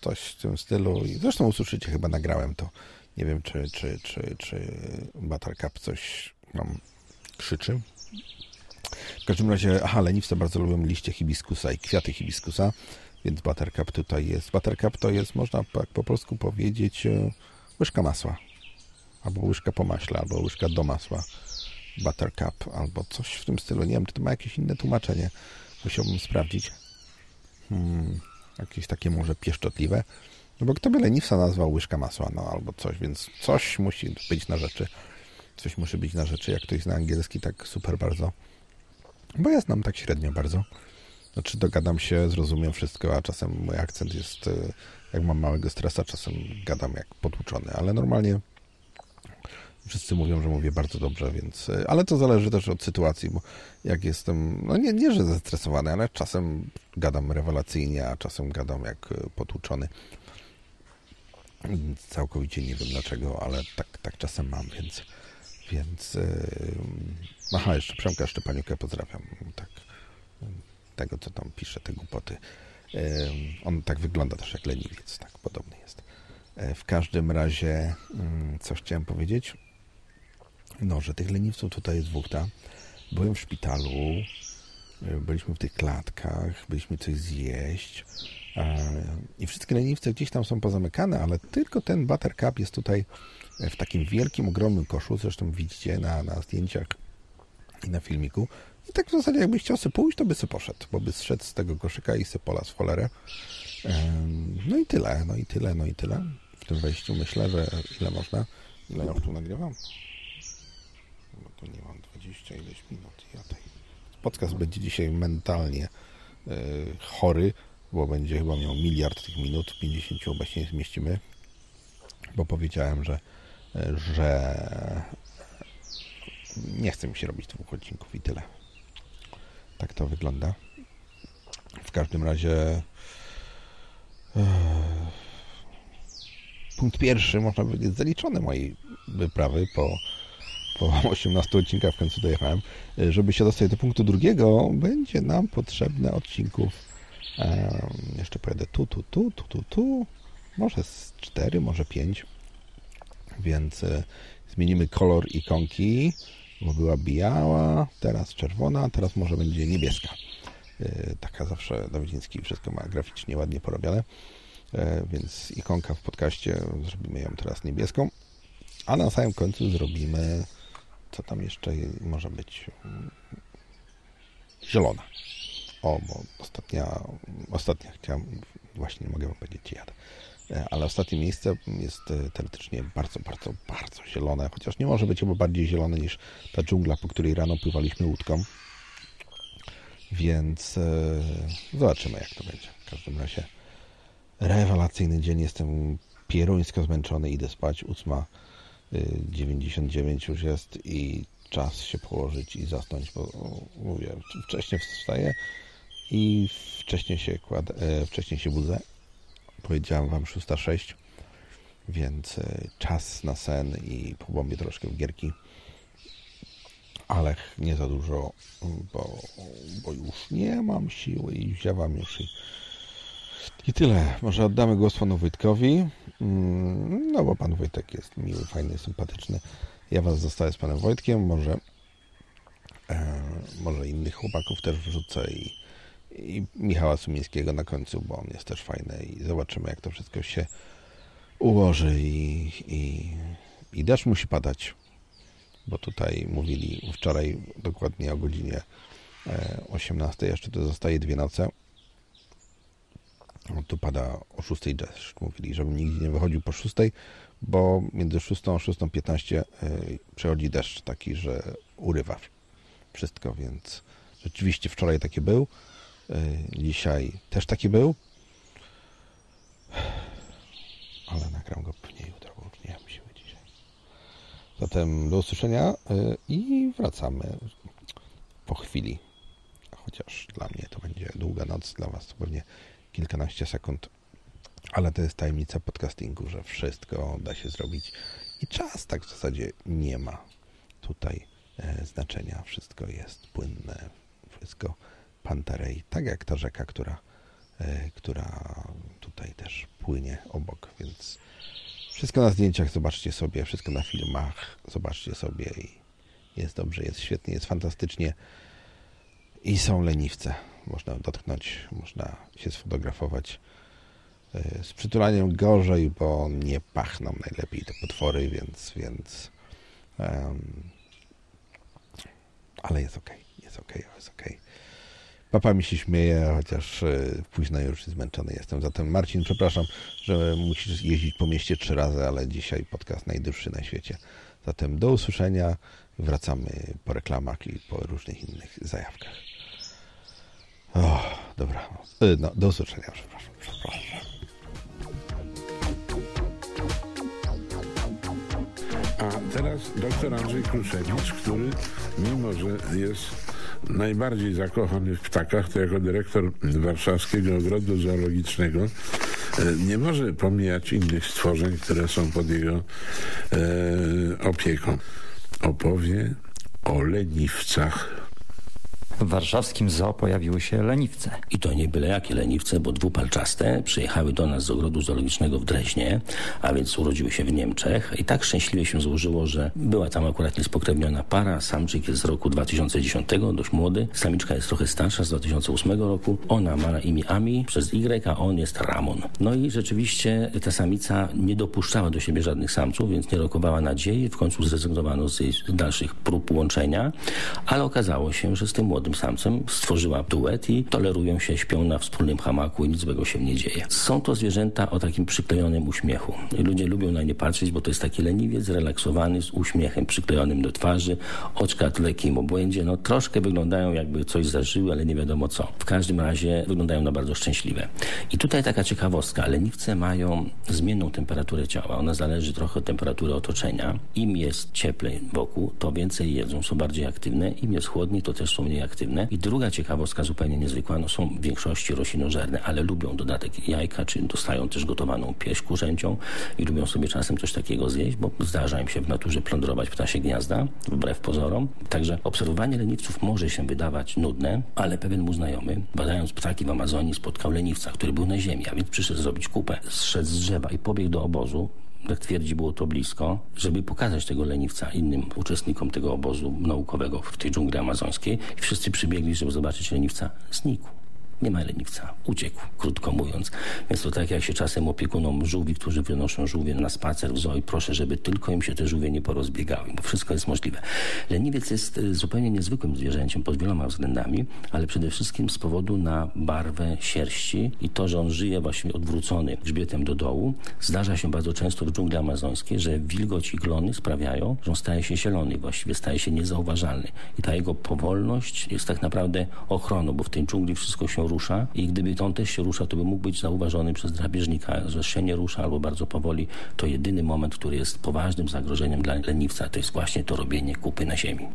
Coś w tym stylu. I zresztą usłyszycie, chyba nagrałem to. Nie wiem, czy, czy, czy, czy Buttercup coś nam krzyczy. W każdym razie, aha, leniwce bardzo lubią liście hibiskusa i kwiaty hibiskusa, więc buttercup tutaj jest. Buttercup to jest, można tak po polsku powiedzieć, e, łyżka masła. Albo łyżka po maśle, albo łyżka do masła. Buttercup, albo coś w tym stylu. Nie wiem, czy to ma jakieś inne tłumaczenie. Musiałbym sprawdzić. Hmm, jakieś takie może pieszczotliwe. No bo kto by leniwca nazwał łyżka masła, no albo coś, więc coś musi być na rzeczy. Coś musi być na rzeczy, jak ktoś zna angielski tak super bardzo bo ja znam tak średnio bardzo. Znaczy dogadam się, zrozumiem wszystko, a czasem mój akcent jest, e, jak mam małego stresa, czasem gadam jak potłuczony, ale normalnie wszyscy mówią, że mówię bardzo dobrze, więc... E, ale to zależy też od sytuacji, bo jak jestem, no nie, nie że zestresowany, ale czasem gadam rewelacyjnie, a czasem gadam jak e, potłuczony. Całkowicie nie wiem dlaczego, ale tak, tak czasem mam, więc... Więc... Yy Aha, jeszcze Przemka Szczepaniukę pozdrawiam. Tak, tego, co tam pisze, te głupoty. On tak wygląda też jak leniwiec, tak, podobny jest. W każdym razie, mm, co chciałem powiedzieć? No, że tych leniwców tutaj jest dwóch, tak? Byłem w szpitalu, e, byliśmy w tych klatkach, byliśmy coś zjeść e, i wszystkie leniwce gdzieś tam są pozamykane, ale tylko ten Buttercup jest tutaj w takim wielkim, ogromnym koszu, zresztą widzicie na, na zdjęciach i na filmiku. I tak w zasadzie jakbyś chciał sobie pójść, to by sobie poszedł, bo by zszedł z tego koszyka i sobie polas w cholerę. No i tyle, no i tyle, no i tyle. W tym wejściu myślę, że ile można. Ile ja tu nagrywam? Mam 20 ileś minut. Ja tej... Podcast będzie dzisiaj mentalnie yy, chory, bo będzie chyba miał miliard tych minut. 50 obecnie zmieścimy, bo powiedziałem, że, że nie chce mi się robić dwóch odcinków i tyle. Tak to wygląda. W każdym razie e, punkt pierwszy, można powiedzieć, zaliczony mojej wyprawy po, po 18 odcinkach w końcu dojechałem. Żeby się dostać do punktu drugiego, będzie nam potrzebne odcinków. E, jeszcze pojadę tu, tu, tu, tu, tu, tu. Może z 4, może 5 więc e, zmienimy kolor ikonki bo była biała, teraz czerwona, teraz może będzie niebieska. E, taka zawsze Dawidziński wszystko ma graficznie ładnie porobione, e, więc ikonka w podcaście zrobimy ją teraz niebieską, a na samym końcu zrobimy co tam jeszcze może być zielona. O, bo ostatnia, ostatnia chciałem, właśnie nie mogę wam powiedzieć, jadę. E, ale ostatnie miejsce jest teoretycznie bardzo, bardzo, bardzo zielone, chociaż nie może być chyba bardziej zielone niż ta dżungla, po której rano pływaliśmy łódką. Więc e, zobaczymy, jak to będzie. W każdym razie rewelacyjny dzień. Jestem pieruńsko zmęczony, idę spać. 8.99 już jest i czas się położyć i zasnąć, bo mówię, wcześniej wstaję i wcześniej się kładę, wcześniej się budzę Powiedziałem wam 606, więc e, czas na sen i pobombię troszkę w gierki. Ale nie za dużo, bo, bo już nie mam siły i wzięłam już i, i tyle. Może oddamy głos panu Wojtkowi. Mm, no bo pan Wojtek jest miły, fajny, sympatyczny. Ja was zostaję z panem Wojtkiem. Może, e, może innych chłopaków też wrzucę i, i Michała Sumińskiego na końcu, bo on jest też fajny i zobaczymy, jak to wszystko się ułoży i, i, i deszcz musi padać, bo tutaj mówili wczoraj dokładnie o godzinie 18, e, jeszcze to zostaje dwie noce. Tu pada o 6 deszcz. Mówili, żebym nigdzie nie wychodził po 6, bo między 6 a 6.15 e, przechodzi deszcz taki, że urywa wszystko, więc rzeczywiście wczoraj taki był. E, dzisiaj też taki był. Ale nagram go pewnie jutro, bo już nie mam dzisiaj. Zatem do usłyszenia e, i wracamy po chwili. Chociaż dla mnie to będzie długa noc, dla Was to pewnie kilkanaście sekund. Ale to jest tajemnica podcastingu, że wszystko da się zrobić i czas tak w zasadzie nie ma tutaj e, znaczenia. Wszystko jest płynne, wszystko Pantarei, tak jak ta rzeka, która, e, która tutaj też płynie obok, więc wszystko na zdjęciach zobaczcie sobie, wszystko na filmach zobaczcie sobie i jest dobrze, jest świetnie, jest fantastycznie i są leniwce. Można dotknąć, można się sfotografować. E, z przytulaniem gorzej, bo nie pachną najlepiej te potwory, więc, więc um, ale jest ok, jest ok, jest ok. Papa mi się śmieje, chociaż e, późno już zmęczony jestem. Zatem Marcin, przepraszam, że musisz jeździć po mieście trzy razy, ale dzisiaj podcast najdłuższy na świecie. Zatem do usłyszenia. Wracamy po reklamach i po różnych innych zajawkach. O, dobra. E, no, do usłyszenia, przepraszam. przepraszam. A teraz doktor Andrzej Kruszewicz, który mimo, że jest najbardziej zakochany w ptakach, to jako dyrektor Warszawskiego Ogrodu Zoologicznego e, nie może pomijać innych stworzeń, które są pod jego e, opieką. Opowie o leniwcach. W warszawskim zoo pojawiły się leniwce. I to nie byle jakie leniwce, bo dwupalczaste przyjechały do nas z ogrodu zoologicznego w Dreźnie, a więc urodziły się w Niemczech. I tak szczęśliwie się złożyło, że była tam akurat niespokrewniona para. Samczyk jest z roku 2010, dość młody. Samiczka jest trochę starsza, z 2008 roku. Ona ma na imię Ami przez Y, a on jest Ramon. No i rzeczywiście ta samica nie dopuszczała do siebie żadnych samców, więc nie rokowała nadziei. W końcu zrezygnowano z dalszych prób łączenia, ale okazało się, że z tym młodym młodym samcem, stworzyła duet i tolerują się, śpią na wspólnym hamaku i nic złego się nie dzieje. Są to zwierzęta o takim przyklejonym uśmiechu. Ludzie lubią na nie patrzeć, bo to jest taki leniwiec, zrelaksowany, z uśmiechem przyklejonym do twarzy, oczka w lekkim obłędzie. No troszkę wyglądają jakby coś zażyły, ale nie wiadomo co. W każdym razie wyglądają na bardzo szczęśliwe. I tutaj taka ciekawostka. Leniwce mają zmienną temperaturę ciała. Ona zależy trochę od temperatury otoczenia. Im jest cieplej wokół, to więcej jedzą, są bardziej aktywne. Im jest chłodniej, to też są mniej aktywne. I druga ciekawostka zupełnie niezwykła. No są w większości roślinożerne, ale lubią dodatek jajka, czy dostają też gotowaną pieśń kurzęcią i lubią sobie czasem coś takiego zjeść, bo zdarza im się w naturze plądrować ptasie gniazda, wbrew pozorom. Także obserwowanie leniwców może się wydawać nudne, ale pewien mój znajomy, badając ptaki w Amazonii, spotkał leniwca, który był na ziemi, a więc przyszedł zrobić kupę. Zszedł z drzewa i pobiegł do obozu, jak twierdzi, było to blisko, żeby pokazać tego leniwca innym uczestnikom tego obozu naukowego w tej dżungli amazońskiej. I wszyscy przybiegli, żeby zobaczyć leniwca. Znikł. Nie ma leniwca. Uciekł, krótko mówiąc. Więc to tak jak się czasem opiekunom żółwi, którzy wynoszą żółwie na spacer w zoo i proszę, żeby tylko im się te żółwie nie porozbiegały, bo wszystko jest możliwe. Leniwiec jest e, zupełnie niezwykłym zwierzęciem pod wieloma względami, ale przede wszystkim z powodu na barwę sierści i to, że on żyje właśnie odwrócony grzbietem do dołu. Zdarza się bardzo często w dżungli amazońskiej, że wilgoć i glony sprawiają, że on staje się zielony, właściwie staje się niezauważalny. I ta jego powolność jest tak naprawdę ochroną, bo w tej dżungli wszystko się rusza i gdyby on też się rusza, to by mógł być zauważony przez drapieżnika, że się nie rusza albo bardzo powoli. To jedyny moment, który jest poważnym zagrożeniem dla leniwca, to jest właśnie to robienie kupy na ziemi.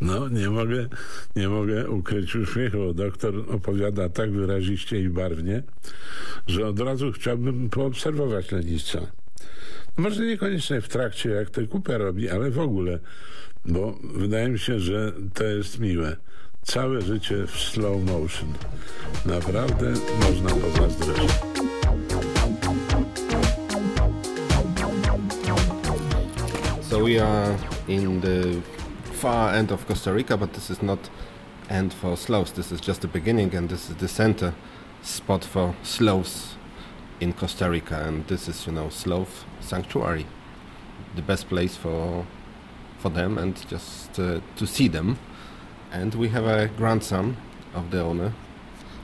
No, nie mogę, nie mogę ukryć uśmiechu. Doktor opowiada tak wyraziście i barwnie, że od razu chciałbym poobserwować leniwca. Może niekoniecznie w trakcie, jak tę kupę robi, ale w ogóle, bo wydaje mi się, że to jest miłe. Całe życie w slow motion. Naprawdę można pozazdrościć. So we are in the far end of Costa Rica, but this is not end for sloths. This is just the beginning, and this is the center spot for sloths in Costa Rica. And this is, you know, sloth sanctuary, the best place for for them and just uh, to see them. And we have a grandson of the owner.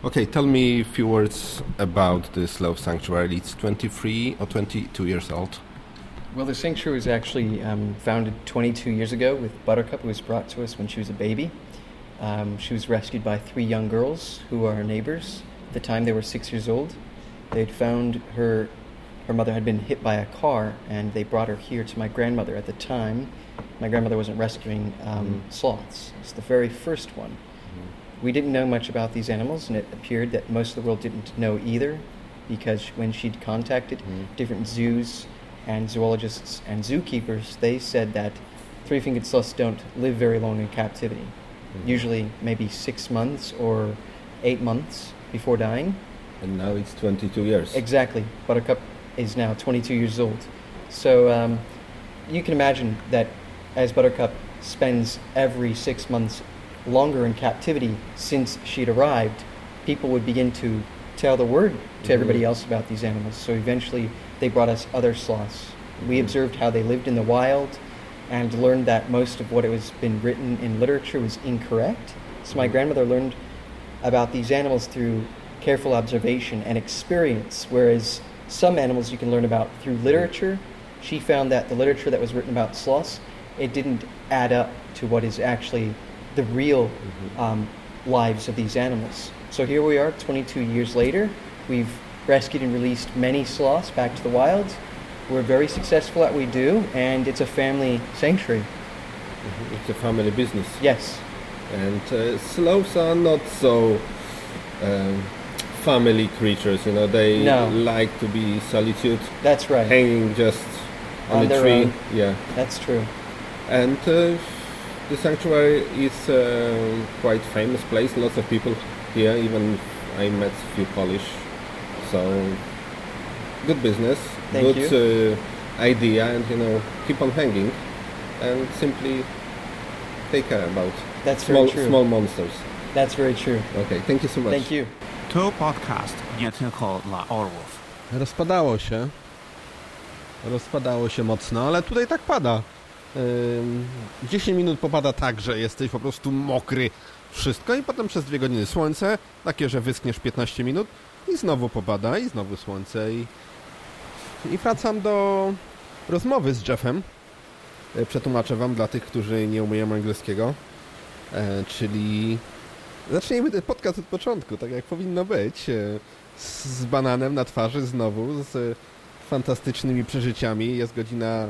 Okay, tell me a few words about the Love sanctuary. It's 23 or 22 years old. Well, the sanctuary was actually um, founded 22 years ago with Buttercup, who was brought to us when she was a baby. Um, she was rescued by three young girls who are neighbors. At the time, they were six years old. They'd found her, her mother had been hit by a car, and they brought her here to my grandmother. At the time, my grandmother wasn't rescuing um, mm-hmm. sloths. It's the very first one. Mm-hmm. We didn't know much about these animals, and it appeared that most of the world didn't know either, because when she'd contacted mm-hmm. different zoos and zoologists and zookeepers, they said that three-fingered sloths don't live very long in captivity. Usually, maybe six months or eight months before dying. And now it's 22 years. Exactly. Buttercup is now 22 years old. So um, you can imagine that as Buttercup spends every six months longer in captivity since she'd arrived, people would begin to tell the word to mm-hmm. everybody else about these animals. So eventually they brought us other sloths. We mm-hmm. observed how they lived in the wild and learned that most of what was been written in literature was incorrect. So my mm-hmm. grandmother learned about these animals through careful observation and experience, whereas some animals you can learn about through literature. She found that the literature that was written about sloths, it didn't add up to what is actually the real um, lives of these animals. So here we are, 22 years later. We've rescued and released many sloths back to the wild. We're very successful at what we do, and it's a family sanctuary. It's a family business. Yes, And uh, sloths are not so um, family creatures, you know, they No. like to be solitude, that's right. hanging just on, On a tree. own. Yeah. That's true. And uh, the sanctuary is a quite famous place. Lots of people here. Even I met a few Polish. So good business, Thank good Uh, idea, and you know keep on hanging, and simply take care about That's small very true. small monsters. That's very true. Okay, thank you so much. Thank you. To podcast nie tylko dla orłów. Rozpadało się. Rozpadało się mocno, ale tutaj tak pada. Ym, 10 minut popada tak, że jesteś po prostu mokry, wszystko i potem przez dwie godziny słońce, takie, że wyschniesz 15 minut i znowu popada i znowu słońce i, i wracam do rozmowy z Jeffem. E, Przetłumaczę wam dla tych, którzy nie umieją angielskiego, e, czyli zacznijmy ten podcast od początku, tak jak powinno być, e, z, bananem na twarzy znowu, z e, fantastycznymi przeżyciami. Jest godzina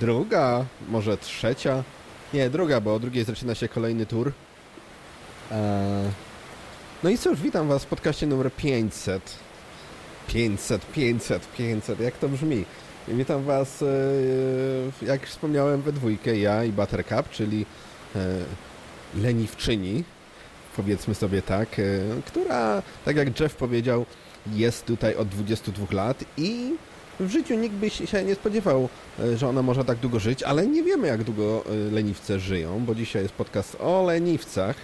druga, może trzecia. Nie, druga, bo o drugiej zaczyna się kolejny tur. Eee, No i cóż, witam Was w podcaście numer 500. 500, 500, 500, jak to brzmi? Witam Was, e, jak wspomniałem, we dwójkę, ja i Buttercup, czyli e, leniwczyni, powiedzmy sobie tak, e, która, tak jak Jeff powiedział, jest tutaj od 22 lat i w życiu nikt by się nie spodziewał, e, że ona może tak długo żyć, ale nie wiemy, jak długo e, leniwce żyją, bo dzisiaj jest podcast o leniwcach.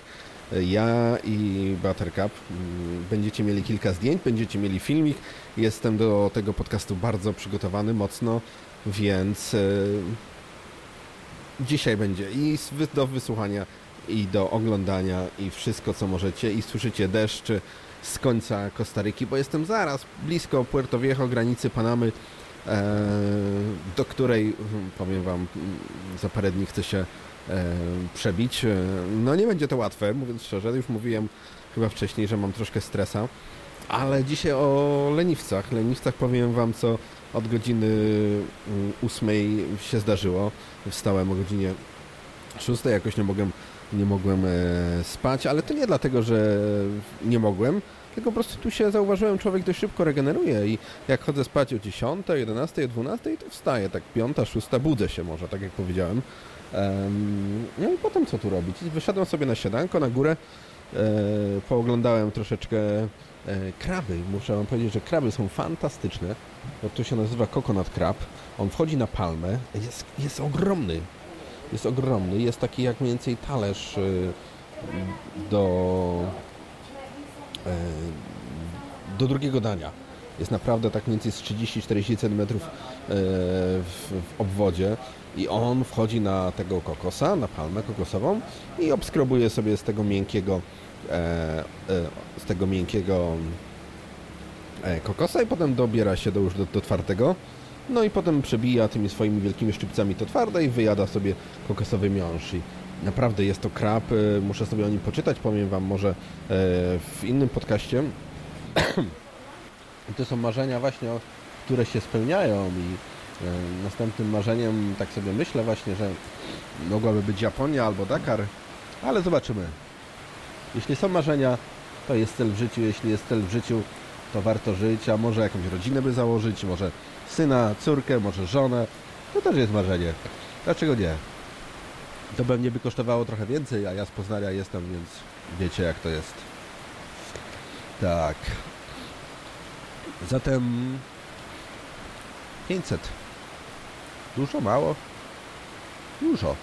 Ja i Buttercup mm, będziecie mieli kilka zdjęć, będziecie mieli filmik. Jestem do tego podcastu bardzo przygotowany, mocno, więc dzisiaj będzie i do wysłuchania, i do oglądania, i wszystko, co możecie, i słyszycie deszcz z końca Kostaryki, bo jestem zaraz blisko Puerto Viejo, granicy Panamy, e, do której, mm, powiem Wam, mm, za parę dni chcę się e, przebić. E, No nie będzie to łatwe, mówiąc szczerze, już mówiłem chyba wcześniej, że mam troszkę stresa, ale dzisiaj o leniwcach. Leniwcach powiem Wam, co od godziny mm, ósmej się zdarzyło. Wstałem o godzinie szóstej, jakoś nie mogłem, nie mogłem e, spać, ale to nie dlatego, że nie mogłem, tylko po prostu tu się zauważyłem, człowiek dość szybko regeneruje i jak chodzę spać o 10, 11, 12, to wstaję, tak 5, 6, budzę się może, tak jak powiedziałem. Em, No i potem co tu robić? Wyszedłem sobie na śniadanko, na górę, e, pooglądałem troszeczkę e, kraby. Muszę wam powiedzieć, że kraby są fantastyczne, bo to się nazywa coconut crab. On wchodzi na palmę, jest, jest ogromny, jest ogromny, jest taki jak mniej więcej talerz e, do e, do drugiego dania. Jest naprawdę tak mniej więcej z 30-40 cm e, w, obwodzie i on wchodzi na tego kokosa, na palmę kokosową i obskrobuje sobie z tego miękkiego e, z tego miękkiego kokosa i potem dobiera się do już do, do twardego no i potem przebija tymi swoimi wielkimi szczypcami to twarde i wyjada sobie kokosowy miąższ i naprawdę jest to krab, e, muszę sobie o nim poczytać, powiem wam może e, w innym podcaście to są marzenia właśnie, które się spełniają i e, następnym marzeniem, tak sobie myślę właśnie, że mogłaby być Japonia albo Dakar, ale zobaczymy. Jeśli są marzenia, to jest cel w życiu, jeśli jest cel w życiu, to warto żyć, a może jakąś rodzinę by założyć, może syna, córkę, może żonę, to też jest marzenie. Dlaczego nie? To pewnie by kosztowało trochę więcej, a ja z Poznania jestem, więc wiecie jak to jest. Tak. Zatem 500. Dużo, mało? Dużo.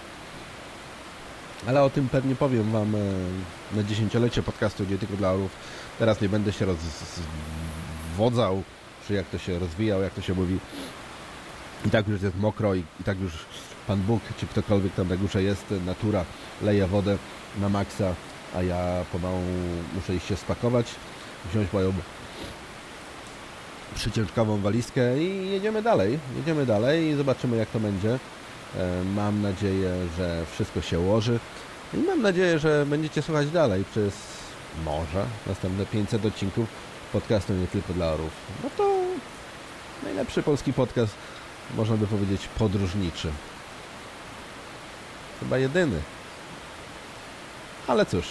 Ale o tym pewnie powiem Wam e, na dziesięciolecie podcastu Nie tylko dla orów. Teraz nie będę się rozwodzał, czy jak to się rozwijał, jak to się mówi. I tak już jest mokro i, i tak już Pan Bóg, czy ktokolwiek tam na górze jest, natura leje wodę na maksa, a ja pomału muszę iść się spakować, wziąć moją przyciążkową walizkę i jedziemy dalej. Jedziemy dalej i zobaczymy jak to będzie. E, Mam nadzieję, że wszystko się ułoży i mam nadzieję, że będziecie słuchać dalej przez może następne 500 odcinków podcastu nie tylko dla orów. No to najlepszy polski podcast, można by powiedzieć podróżniczy. Chyba jedyny. Ale cóż,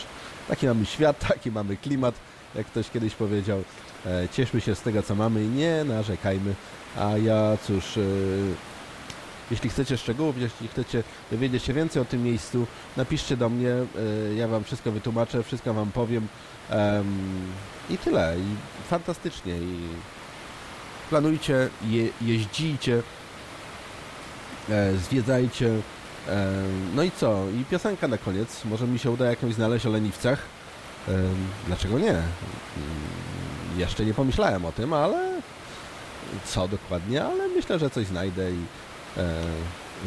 taki mamy świat, taki mamy klimat, jak ktoś kiedyś powiedział. E, cieszmy się z tego, co mamy i nie narzekajmy. A ja cóż, e, jeśli chcecie szczegółów, jeśli chcecie dowiedzieć się więcej o tym miejscu, napiszcie do mnie, e, ja wam wszystko wytłumaczę, wszystko wam powiem. Em, I tyle. I fantastycznie. I planujcie, je, jeździcie, e, zwiedzajcie. E, no i co? I piosenka na koniec. Może mi się uda jakąś znaleźć o leniwcach. E, dlaczego nie? Mm, Jeszcze nie pomyślałem o tym, ale co dokładnie, ale myślę, że coś znajdę i, e,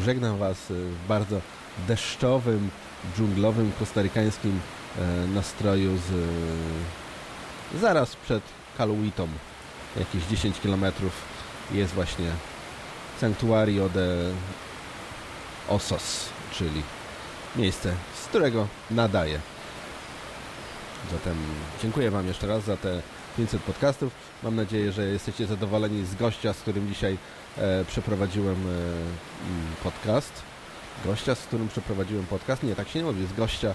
Żegnam Was w bardzo deszczowym, dżunglowym, kostarykańskim e, nastroju z e, zaraz przed Kaluitą. Jakieś 10 km jest właśnie Sanctuario de Osos, czyli miejsce, z którego nadaję. Zatem dziękuję Wam jeszcze raz za te 500 podcastów. Mam nadzieję, że jesteście zadowoleni z gościa, z którym dzisiaj e, przeprowadziłem e, podcast. Gościa, z którym przeprowadziłem podcast. Nie, tak się nie mówi, z gościa,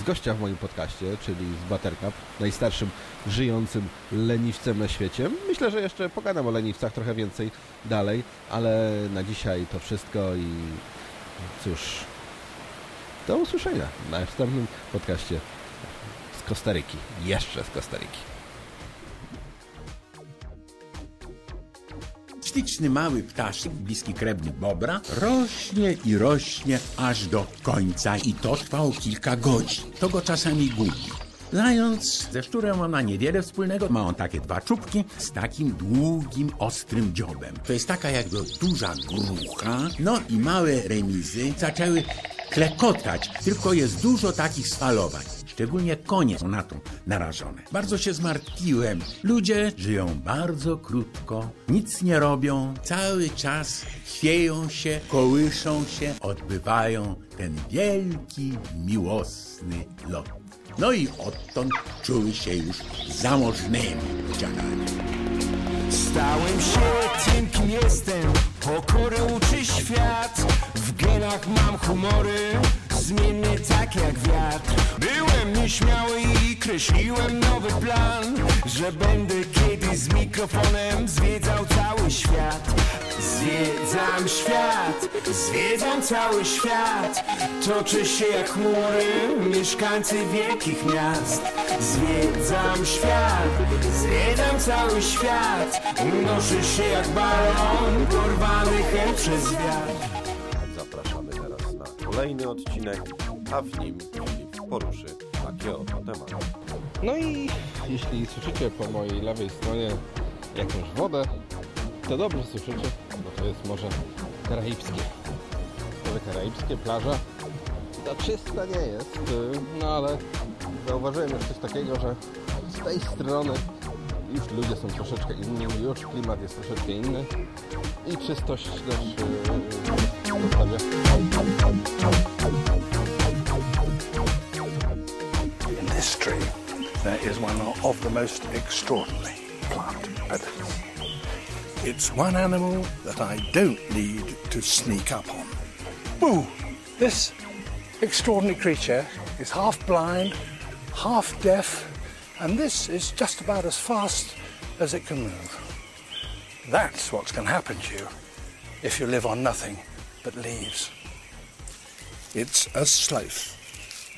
z gościa w moim podcaście, czyli z Buttercup, najstarszym żyjącym leniwcem na świecie. Myślę, że jeszcze pogadam o leniwcach trochę więcej dalej, ale na dzisiaj to wszystko i cóż, do usłyszenia na następnym podcaście z Kostaryki. Jeszcze z Kostaryki. Śliczny mały ptaszek, bliski krewny bobra, rośnie i rośnie aż do końca i to trwało kilka godzin. To go czasami gubi. Zając ze szczurem ma niewiele wspólnego. Ma on takie dwa czubki z takim długim, ostrym dziobem. To jest taka jakby duża grucha. No i małe remizy zaczęły klekotać, tylko jest dużo takich sfalowań. Szczególnie konie są na to narażone. Bardzo się zmartwiłem. Ludzie żyją bardzo krótko, nic nie robią, cały czas chwieją się, kołyszą się, odbywają ten wielki, miłosny lot. No i odtąd czuły się już zamożnymi dziadami. Stałem się tym, kim jestem Pokory uczy świat W genach mam humory Zmiennie tak jak wiatr. Byłem nieśmiały i kreśliłem nowy plan Że będę kiedyś z mikrofonem Zwiedzał cały świat. Zwiedzam świat Zwiedzam cały świat. Toczę się jak chmury Mieszkańcy wielkich miast. Zwiedzam świat Zwiedzam cały świat. Unoszę się jak balon Porwany hen przez wiatr kolejny odcinek, a w nim Filip poruszy takie oto tematy. No i jeśli słyszycie po mojej lewej stronie jakąś wodę, to dobrze słyszycie, bo to jest Morze Karaibskie. Morze Karaibskie, plaża. Ta czysta nie jest, y, no ale zauważyłem już coś takiego, że z tej strony już ludzie są troszeczkę inni, już klimat jest troszeczkę inny i czystość też yy, zostawia. In this tree, there is one of the most extraordinary plant predators. It's one animal that I don't need to sneak up on. Boo! This extraordinary creature is half blind, half deaf, and this is just about as fast as it can move. That's what's going to happen to you if you live on nothing but leaves. It's a sloth.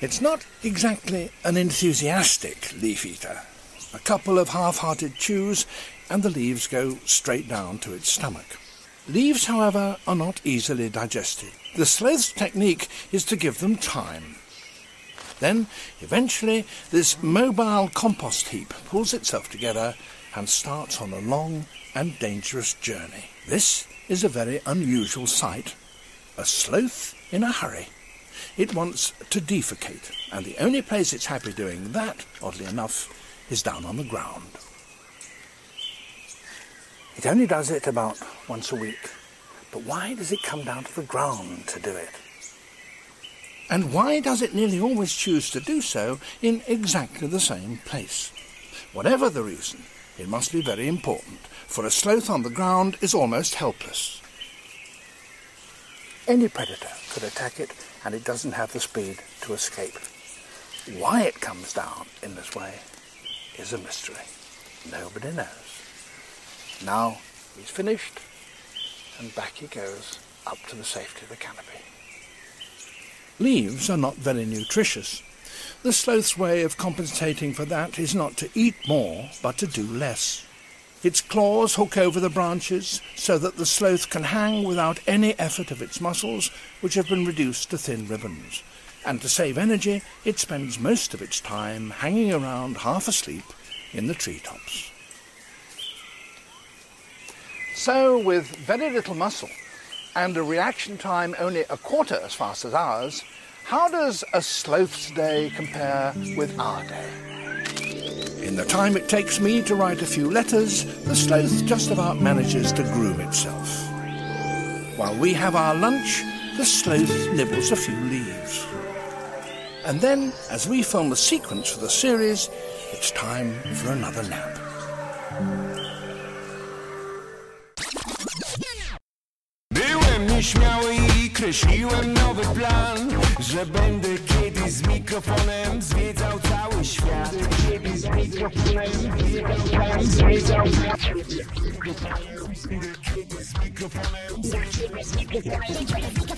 It's not exactly an enthusiastic leaf eater. A couple of half hearted chews, and the leaves go straight down to its stomach. Leaves, however, are not easily digested. The sloth's technique is to give them time. Then, eventually, this mobile compost heap pulls itself together and starts on a long and dangerous journey. This is a very unusual sight. A sloth in a hurry. It wants to defecate, and the only place it's happy doing that, oddly enough, is down on the ground. It only does it about once a week. But why does it come down to the ground to do it? And why does it nearly always choose to do so in exactly the same place? Whatever the reason, it must be very important, for a sloth on the ground is almost helpless. Any predator could attack it, and it doesn't have the speed to escape. Why it comes down in this way is a mystery. Nobody knows. Now he's finished, and back he goes up to the safety of the canopy. Leaves are not very nutritious. The sloth's way of compensating for that is not to eat more, but to do less. Its claws hook over the branches so that the sloth can hang without any effort of its muscles, which have been reduced to thin ribbons. And to save energy, it spends most of its time hanging around half asleep in the treetops. So, with very little muscle and a reaction time only a quarter as fast as ours, how does a sloth's day compare with our day? In the time it takes me to write a few letters, the sloth just about manages to groom itself. While we have our lunch, the sloth nibbles a few leaves. And then, as we film the sequence for the series, it's time for another nap. Byłem nieśmiały i kreśliłem nowy plan Że będę z mikrofonem zwiedzał cały świat. Kiedyś z mikrofonem zwiedzał cały świat. Kiedyś z mikrofonem zwiedzał cały świat